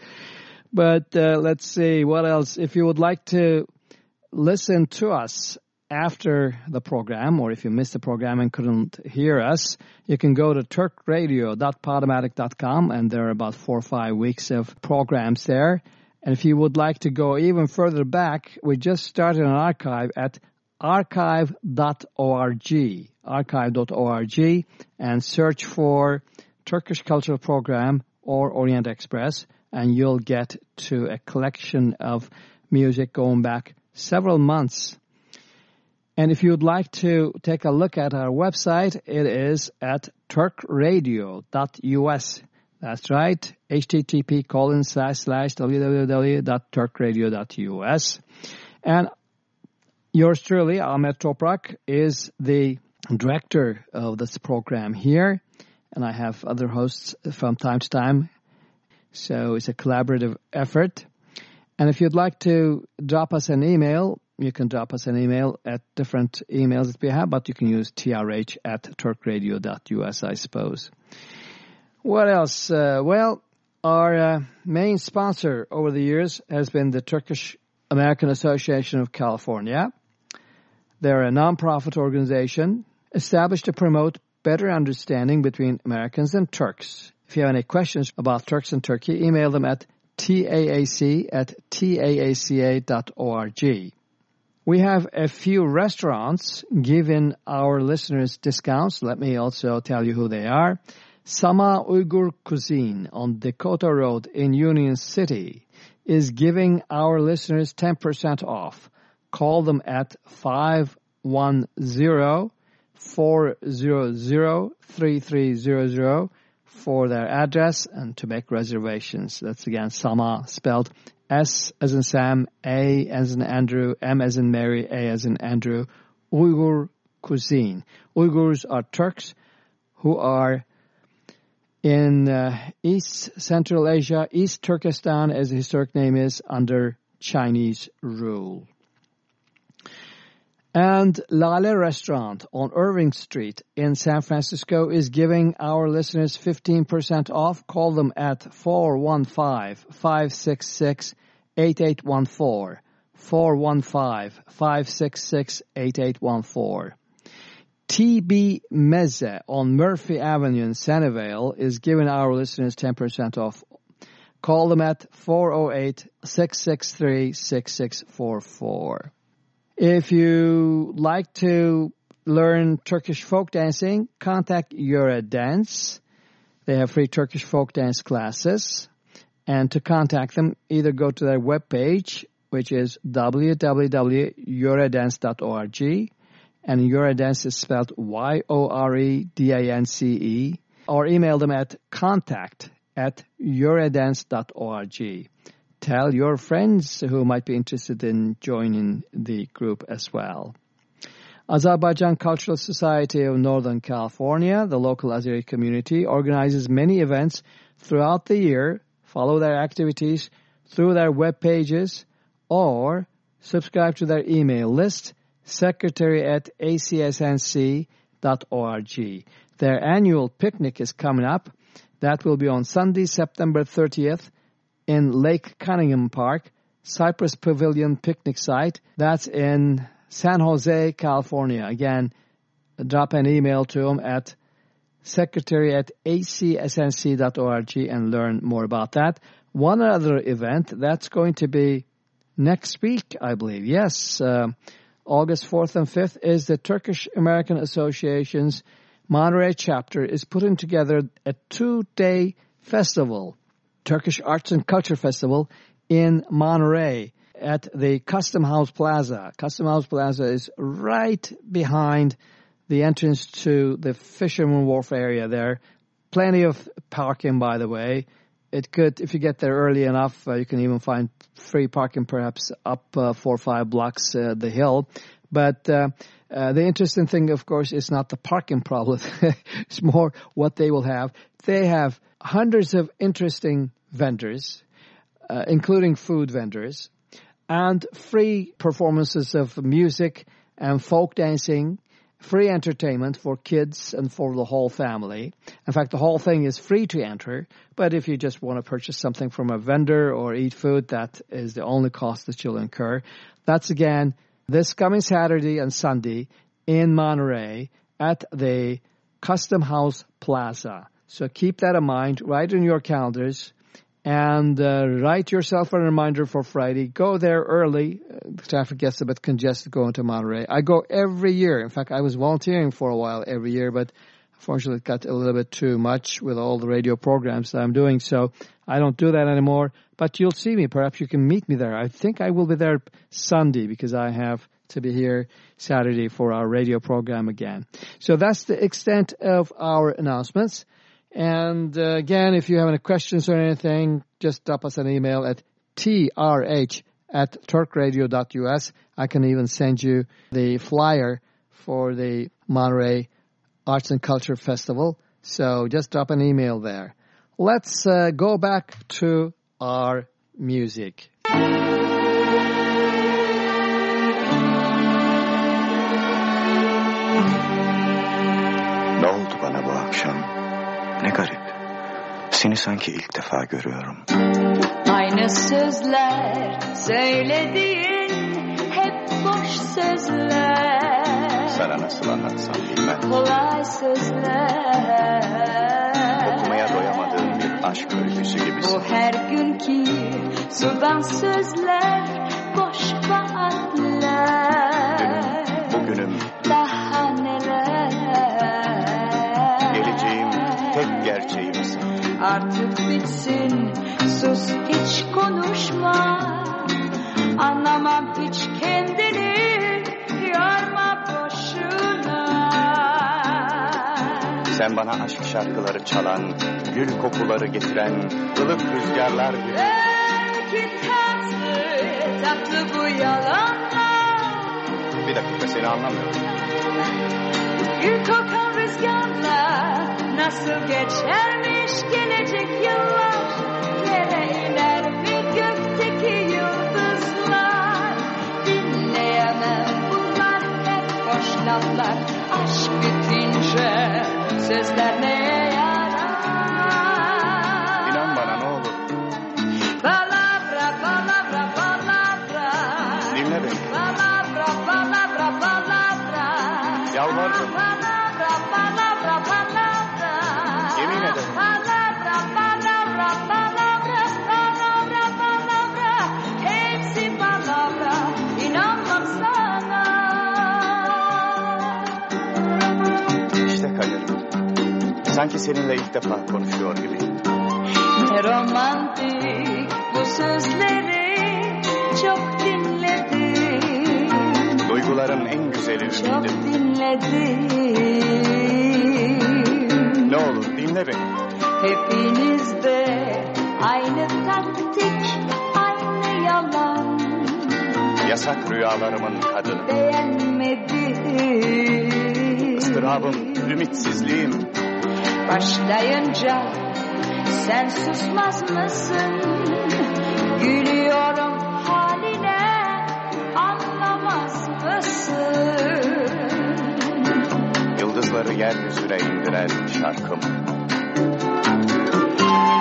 [SPEAKER 2] But uh, let's see, what else? If you would like to listen to us after the program, or if you missed the program and couldn't hear us, you can go to turkradio.podomatic.com, and there are about four or five weeks of programs there. And if you would like to go even further back, we just started an archive at archive.org, archive.org, and search for Turkish Cultural Program or Orient Express, and you'll get to a collection of music going back several months. And if you'd like to take a look at our website, it is at turkradio.us. That's right, http colon slash slash www.turkradio.us. And yours truly, Ahmet Toprak, is the director of this program here. And I have other hosts from time to time. So it's a collaborative effort. And if you'd like to drop us an email, you can drop us an email at different emails that we have, but you can use trh at turkradio.us, I suppose. What else? Uh, well, our uh, main sponsor over the years has been the Turkish American Association of California. They're a nonprofit organization established to promote better understanding between Americans and Turks. If you have any questions about Turks and Turkey, email them at taac at taaca.org. We have a few restaurants giving our listeners discounts. Let me also tell you who they are. Sama Uyghur Cuisine on Dakota Road in Union City is giving our listeners 10% off. Call them at 510-400-3300 for their address and to make reservations. That's again Sama spelled S as in Sam, A as in Andrew, M as in Mary, A as in Andrew, Uyghur cuisine. Uyghurs are Turks who are in uh, East Central Asia, East Turkestan as the historic name is, under Chinese rule. And Lale Restaurant on Irving Street in San Francisco is giving our listeners 15% off. Call them at 415-566-8814. 415-566-8814. TB Meze on Murphy Avenue in Sunnyvale is giving our listeners 10% off. Call them at 408-663-6644. If you like to learn Turkish folk dancing, contact Yöre Dance. They have free Turkish folk dance classes. And to contact them, either go to their webpage, which is www.yoredance.org. And Yöre Dance is spelled Y-O-R-E-D-A-N-C-E. Or email them at contact at yoredance.org tell your friends who might be interested in joining the group as well. Azerbaijan Cultural Society of Northern California, the local Azeri community, organizes many events throughout the year. Follow their activities through their web pages or subscribe to their email list, secretary at acsnc.org. Their annual picnic is coming up. That will be on Sunday, September 30th in Lake Cunningham Park, Cypress Pavilion picnic site. That's in San Jose, California. Again, drop an email to them at secretary at acsnc.org and learn more about that. One other event, that's going to be next week, I believe. Yes, uh, August 4th and 5th, is the Turkish American Association's Monterey chapter is putting together a two-day festival, Turkish Arts and Culture Festival in Monterey at the Custom House Plaza. Custom House Plaza is right behind the entrance to the Fisherman Wharf area there. Plenty of parking, by the way. It could, if you get there early enough, uh, you can even find free parking perhaps up uh, four or five blocks uh, the hill. But uh, the interesting thing, of course, is not the parking problem. it's more what they will have. They have hundreds of interesting vendors, uh, including food vendors, and free performances of music and folk dancing free entertainment for kids and for the whole family. In fact, the whole thing is free to enter, but if you just want to purchase something from a vendor or eat food, that is the only cost that you'll incur. That's again this coming Saturday and Sunday in Monterey at the Custom House Plaza. So keep that in mind, write in your calendars and uh, write yourself a reminder for Friday. Go there early. Uh, traffic gets a bit congested going to Monterey. I go every year. In fact, I was volunteering for a while every year, but unfortunately it got a little bit too much with all the radio programs that I'm doing. So I don't do that anymore. But you'll see me. Perhaps you can meet me there. I think I will be there Sunday because I have to be here Saturday for our radio program again. So that's the extent of our announcements. And uh, again, if you have any questions or anything, just drop us an email at trh at turkradio.us. I can even send you the flyer for the Monterey Arts and Culture Festival. So just drop an email there. Let's uh, go back to our music.
[SPEAKER 4] Ne oldu bana bu akşam? Ne garip. Seni sanki ilk defa görüyorum.
[SPEAKER 5] Aynı sözler söylediğin hep boş sözler.
[SPEAKER 4] Sana nasıl anlatsam bilmem.
[SPEAKER 5] Kolay sözler.
[SPEAKER 4] Okumaya doyamadığım bir aşk öyküsü gibisin.
[SPEAKER 5] Bu her günkü sudan sözler boş vaatler.
[SPEAKER 4] Bugünüm,
[SPEAKER 5] Daha neler.
[SPEAKER 4] geleceğim, tek gerçeğimsin.
[SPEAKER 5] Artık bitsin sus hiç konuşma Anlamam hiç kendini
[SPEAKER 4] Sen bana aşk şarkıları çalan, gül kokuları getiren, ılık rüzgarlar gibi.
[SPEAKER 5] Belki tatlı tatlı bu yalanlar
[SPEAKER 4] Bir dakika seni anlamıyorum.
[SPEAKER 5] Gül kokan rüzgarlar nasıl geçermiş gelecek yıllar Yere iner mi gökteki yıldızlar Dinleyemem bunlar hep boş laflar Aşk bitince sözler that yarar
[SPEAKER 4] Sanki seninle ilk defa konuşuyor gibiyim.
[SPEAKER 5] Ne romantik bu sözleri Çok dinledim
[SPEAKER 4] Duyguların en güzeli
[SPEAKER 5] Çok
[SPEAKER 4] ümidim.
[SPEAKER 5] dinledim
[SPEAKER 4] Ne olur dinle beni.
[SPEAKER 5] Hepinizde aynı taktik, aynı yalan
[SPEAKER 4] Yasak rüyalarımın kadını.
[SPEAKER 5] Beğenmedim
[SPEAKER 4] Istırabım, ümitsizliğim.
[SPEAKER 5] Başlayınca sen susmaz mısın? Gülüyorum haline anlamaz mısın?
[SPEAKER 4] Yıldızları yeryüzüne indiren şarkım.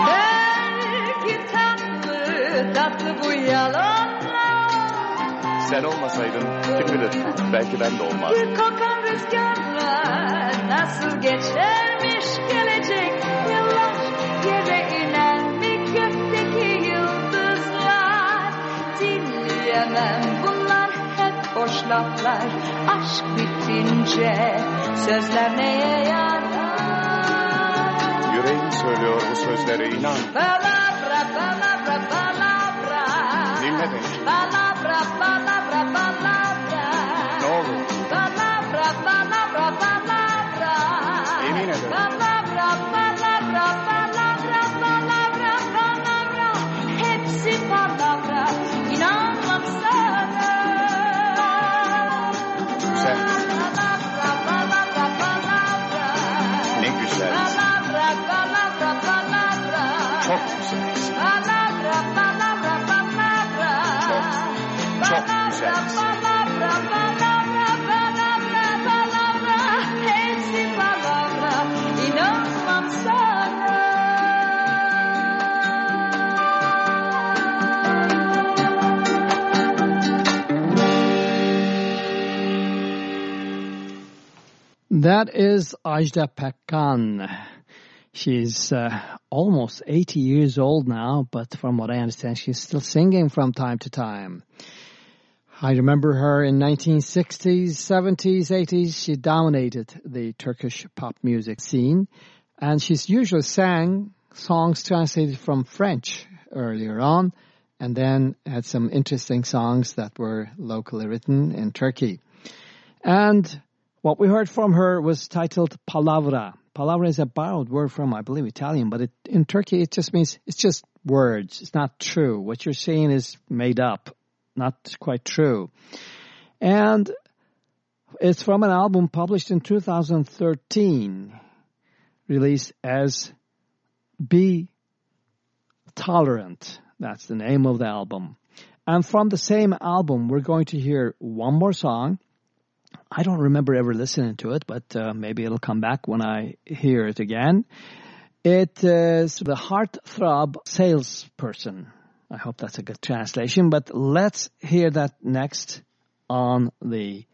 [SPEAKER 5] Belki tatlı tatlı bu yalanlar
[SPEAKER 4] Sen olmasaydın kim bilir belki ben de olmazdım.
[SPEAKER 5] Bir kokan rüzgarlar nasıl gelecek yıllar Yere inen mi gökteki yıldızlar Dinleyemem bunlar hep boş laflar Aşk bitince sözler neye yarar
[SPEAKER 4] Yüreğim söylüyor bu sözlere inan.
[SPEAKER 5] Palavra, palavra, palavra
[SPEAKER 4] Dinle beni.
[SPEAKER 5] Palavra, palavra, palavra, palavra Hepsi palavra İnanmam sana
[SPEAKER 2] That is Ajda Pekkan. She's uh, almost 80 years old now, but from what I understand, she's still singing from time to time. I remember her in 1960s, 70s, 80s. She dominated the Turkish pop music scene, and she's usually sang songs translated from French earlier on, and then had some interesting songs that were locally written in Turkey. And what we heard from her was titled Palavra. Palavra is a borrowed word from, I believe, Italian, but it, in Turkey it just means, it's just words. It's not true. What you're saying is made up, not quite true. And it's from an album published in 2013, released as Be Tolerant. That's the name of the album. And from the same album, we're going to hear one more song. I don't remember ever listening to it, but uh, maybe it'll come back when I hear it again. It is the Heartthrob Salesperson. I hope that's a good translation, but let's hear that next on the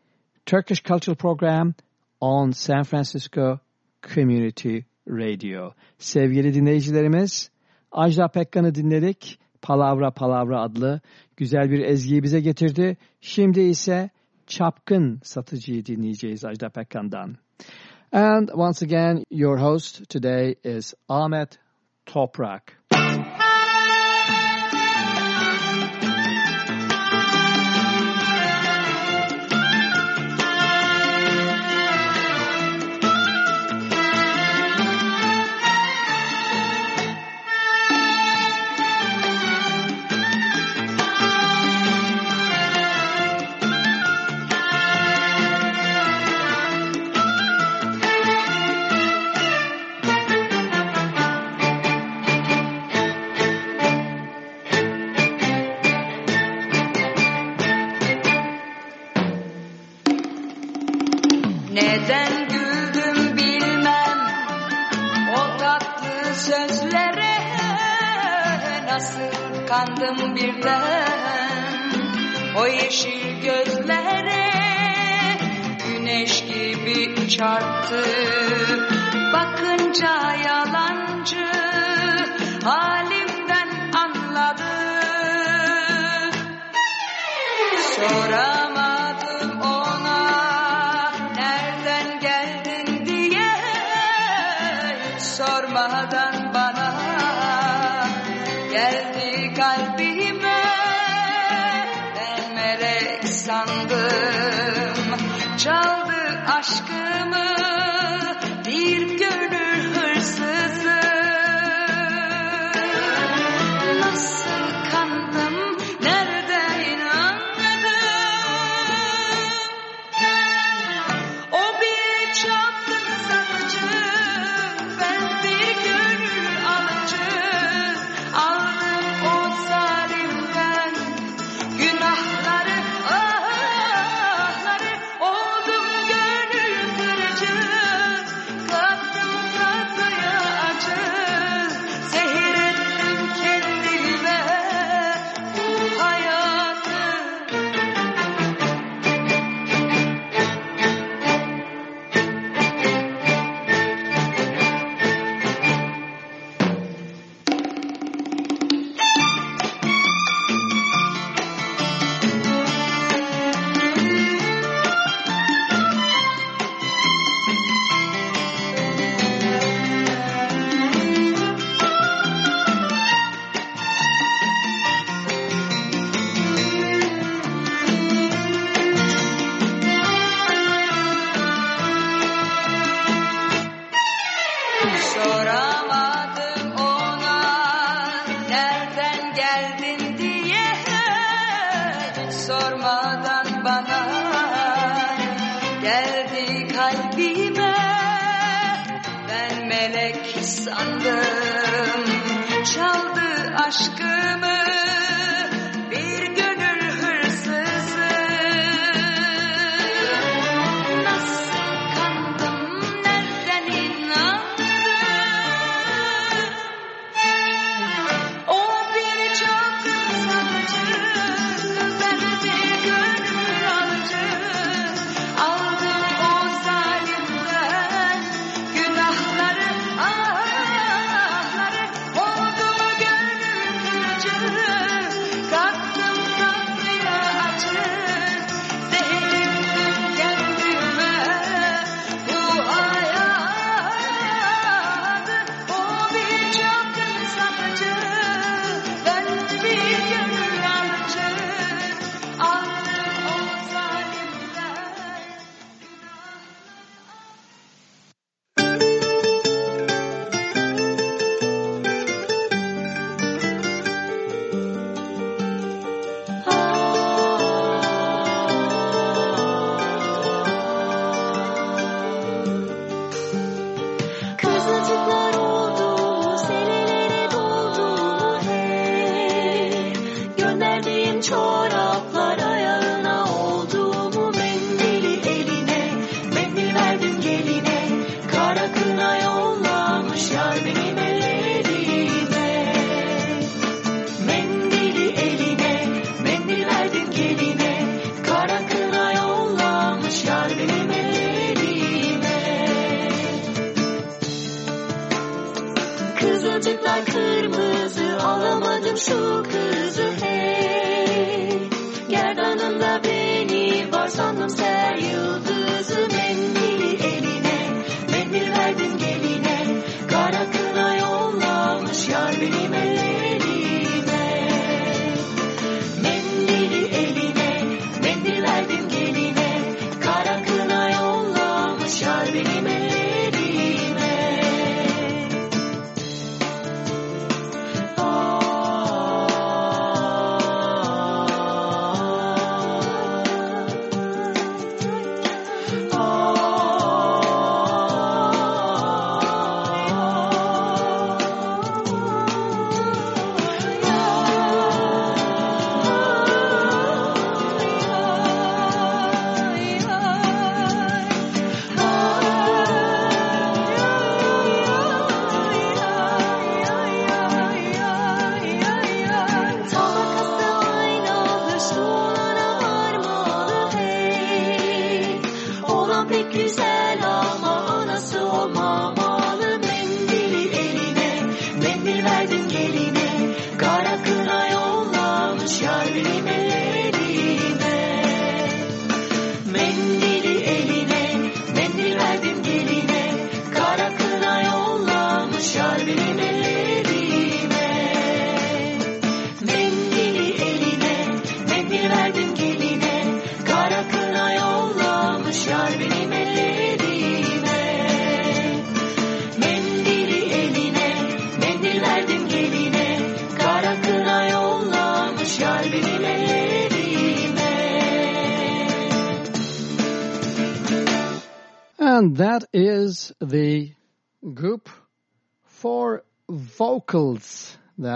[SPEAKER 2] Turkish Cultural Program on San Francisco Community Radio. Sevgili dinleyicilerimiz, Ajda Pekkan'ı dinledik. Palavra Palavra adlı güzel bir ezgiyi bize getirdi. Şimdi ise Çapkın Satıcı'yı dinleyeceğiz Ajda Pekkan'dan. And once again, your host today is Ahmet Toprak.
[SPEAKER 5] Kandım birden. O yeşil gözlere Güneş gibi çarptı. Bakınca yalancı aşkımı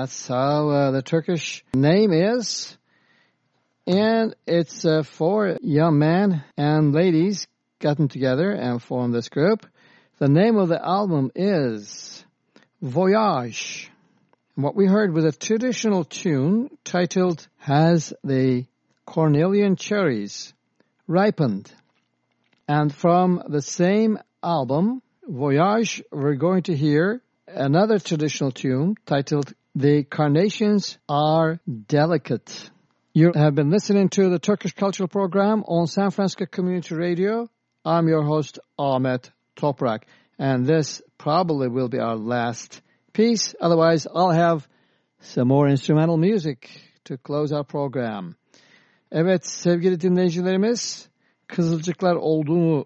[SPEAKER 2] That's how uh, the Turkish name is. And it's uh, four young men and ladies gotten together and formed this group. The name of the album is Voyage. And what we heard was a traditional tune titled Has the Cornelian Cherries Ripened? And from the same album, Voyage, we're going to hear another traditional tune titled The Carnations Are Delicate. You have been listening to the Turkish Cultural Program on San Francisco Community Radio. I'm your host, Ahmet Toprak. And this probably will be our last piece. Otherwise, I'll have some more instrumental music to close our program. Evet sevgili dinleyicilerimiz, Kızılcıklar Oldumu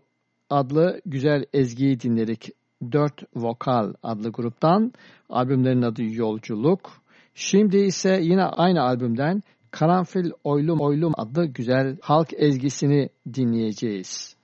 [SPEAKER 2] adlı güzel ezgiyi dinledik. 4 Vokal adlı gruptan albümlerin adı Yolculuk.
[SPEAKER 3] Şimdi ise yine aynı albümden Karanfil Oylum Oylum adlı güzel halk ezgisini dinleyeceğiz.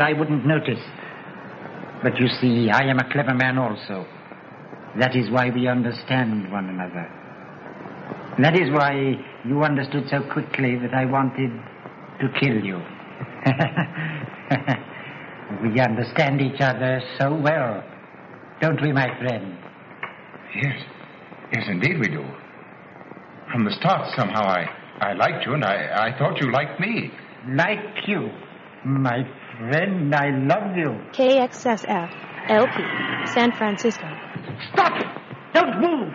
[SPEAKER 6] And I wouldn't notice. But you see, I am a clever man also. That is why we understand one another. That is why you understood so quickly that I wanted to kill you. we understand each other so well, don't we, my friend?
[SPEAKER 7] Yes. Yes, indeed we do. From the start, somehow I, I liked you and I, I thought you liked me.
[SPEAKER 6] Like you, my friend, I love you.
[SPEAKER 8] KXSF LP San Francisco.
[SPEAKER 6] Stop! Don't move!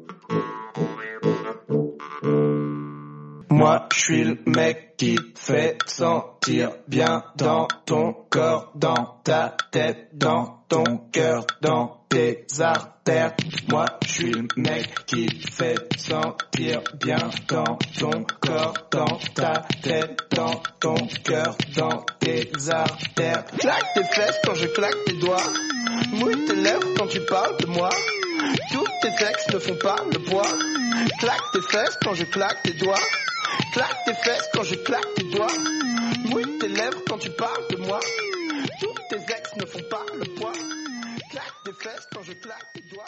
[SPEAKER 9] Moi, je suis le mec qui fait sentir bien dans ton corps, dans ta tête, dans ton cœur, dans tes artères. Moi, je suis le mec qui fait sentir bien dans ton corps, dans ta tête, dans ton cœur, dans tes artères. Claque tes fesses quand je claque tes doigts. Mouille tes lèvres quand tu parles de moi. Tous tes textes ne font pas le poids. Claque tes fesses quand je claque tes doigts. Claque tes fesses quand je claque tes doigts. Mouille tes lèvres quand tu parles de moi. Tous tes ex ne font pas le poids. Claque tes fesses quand je claque tes doigts.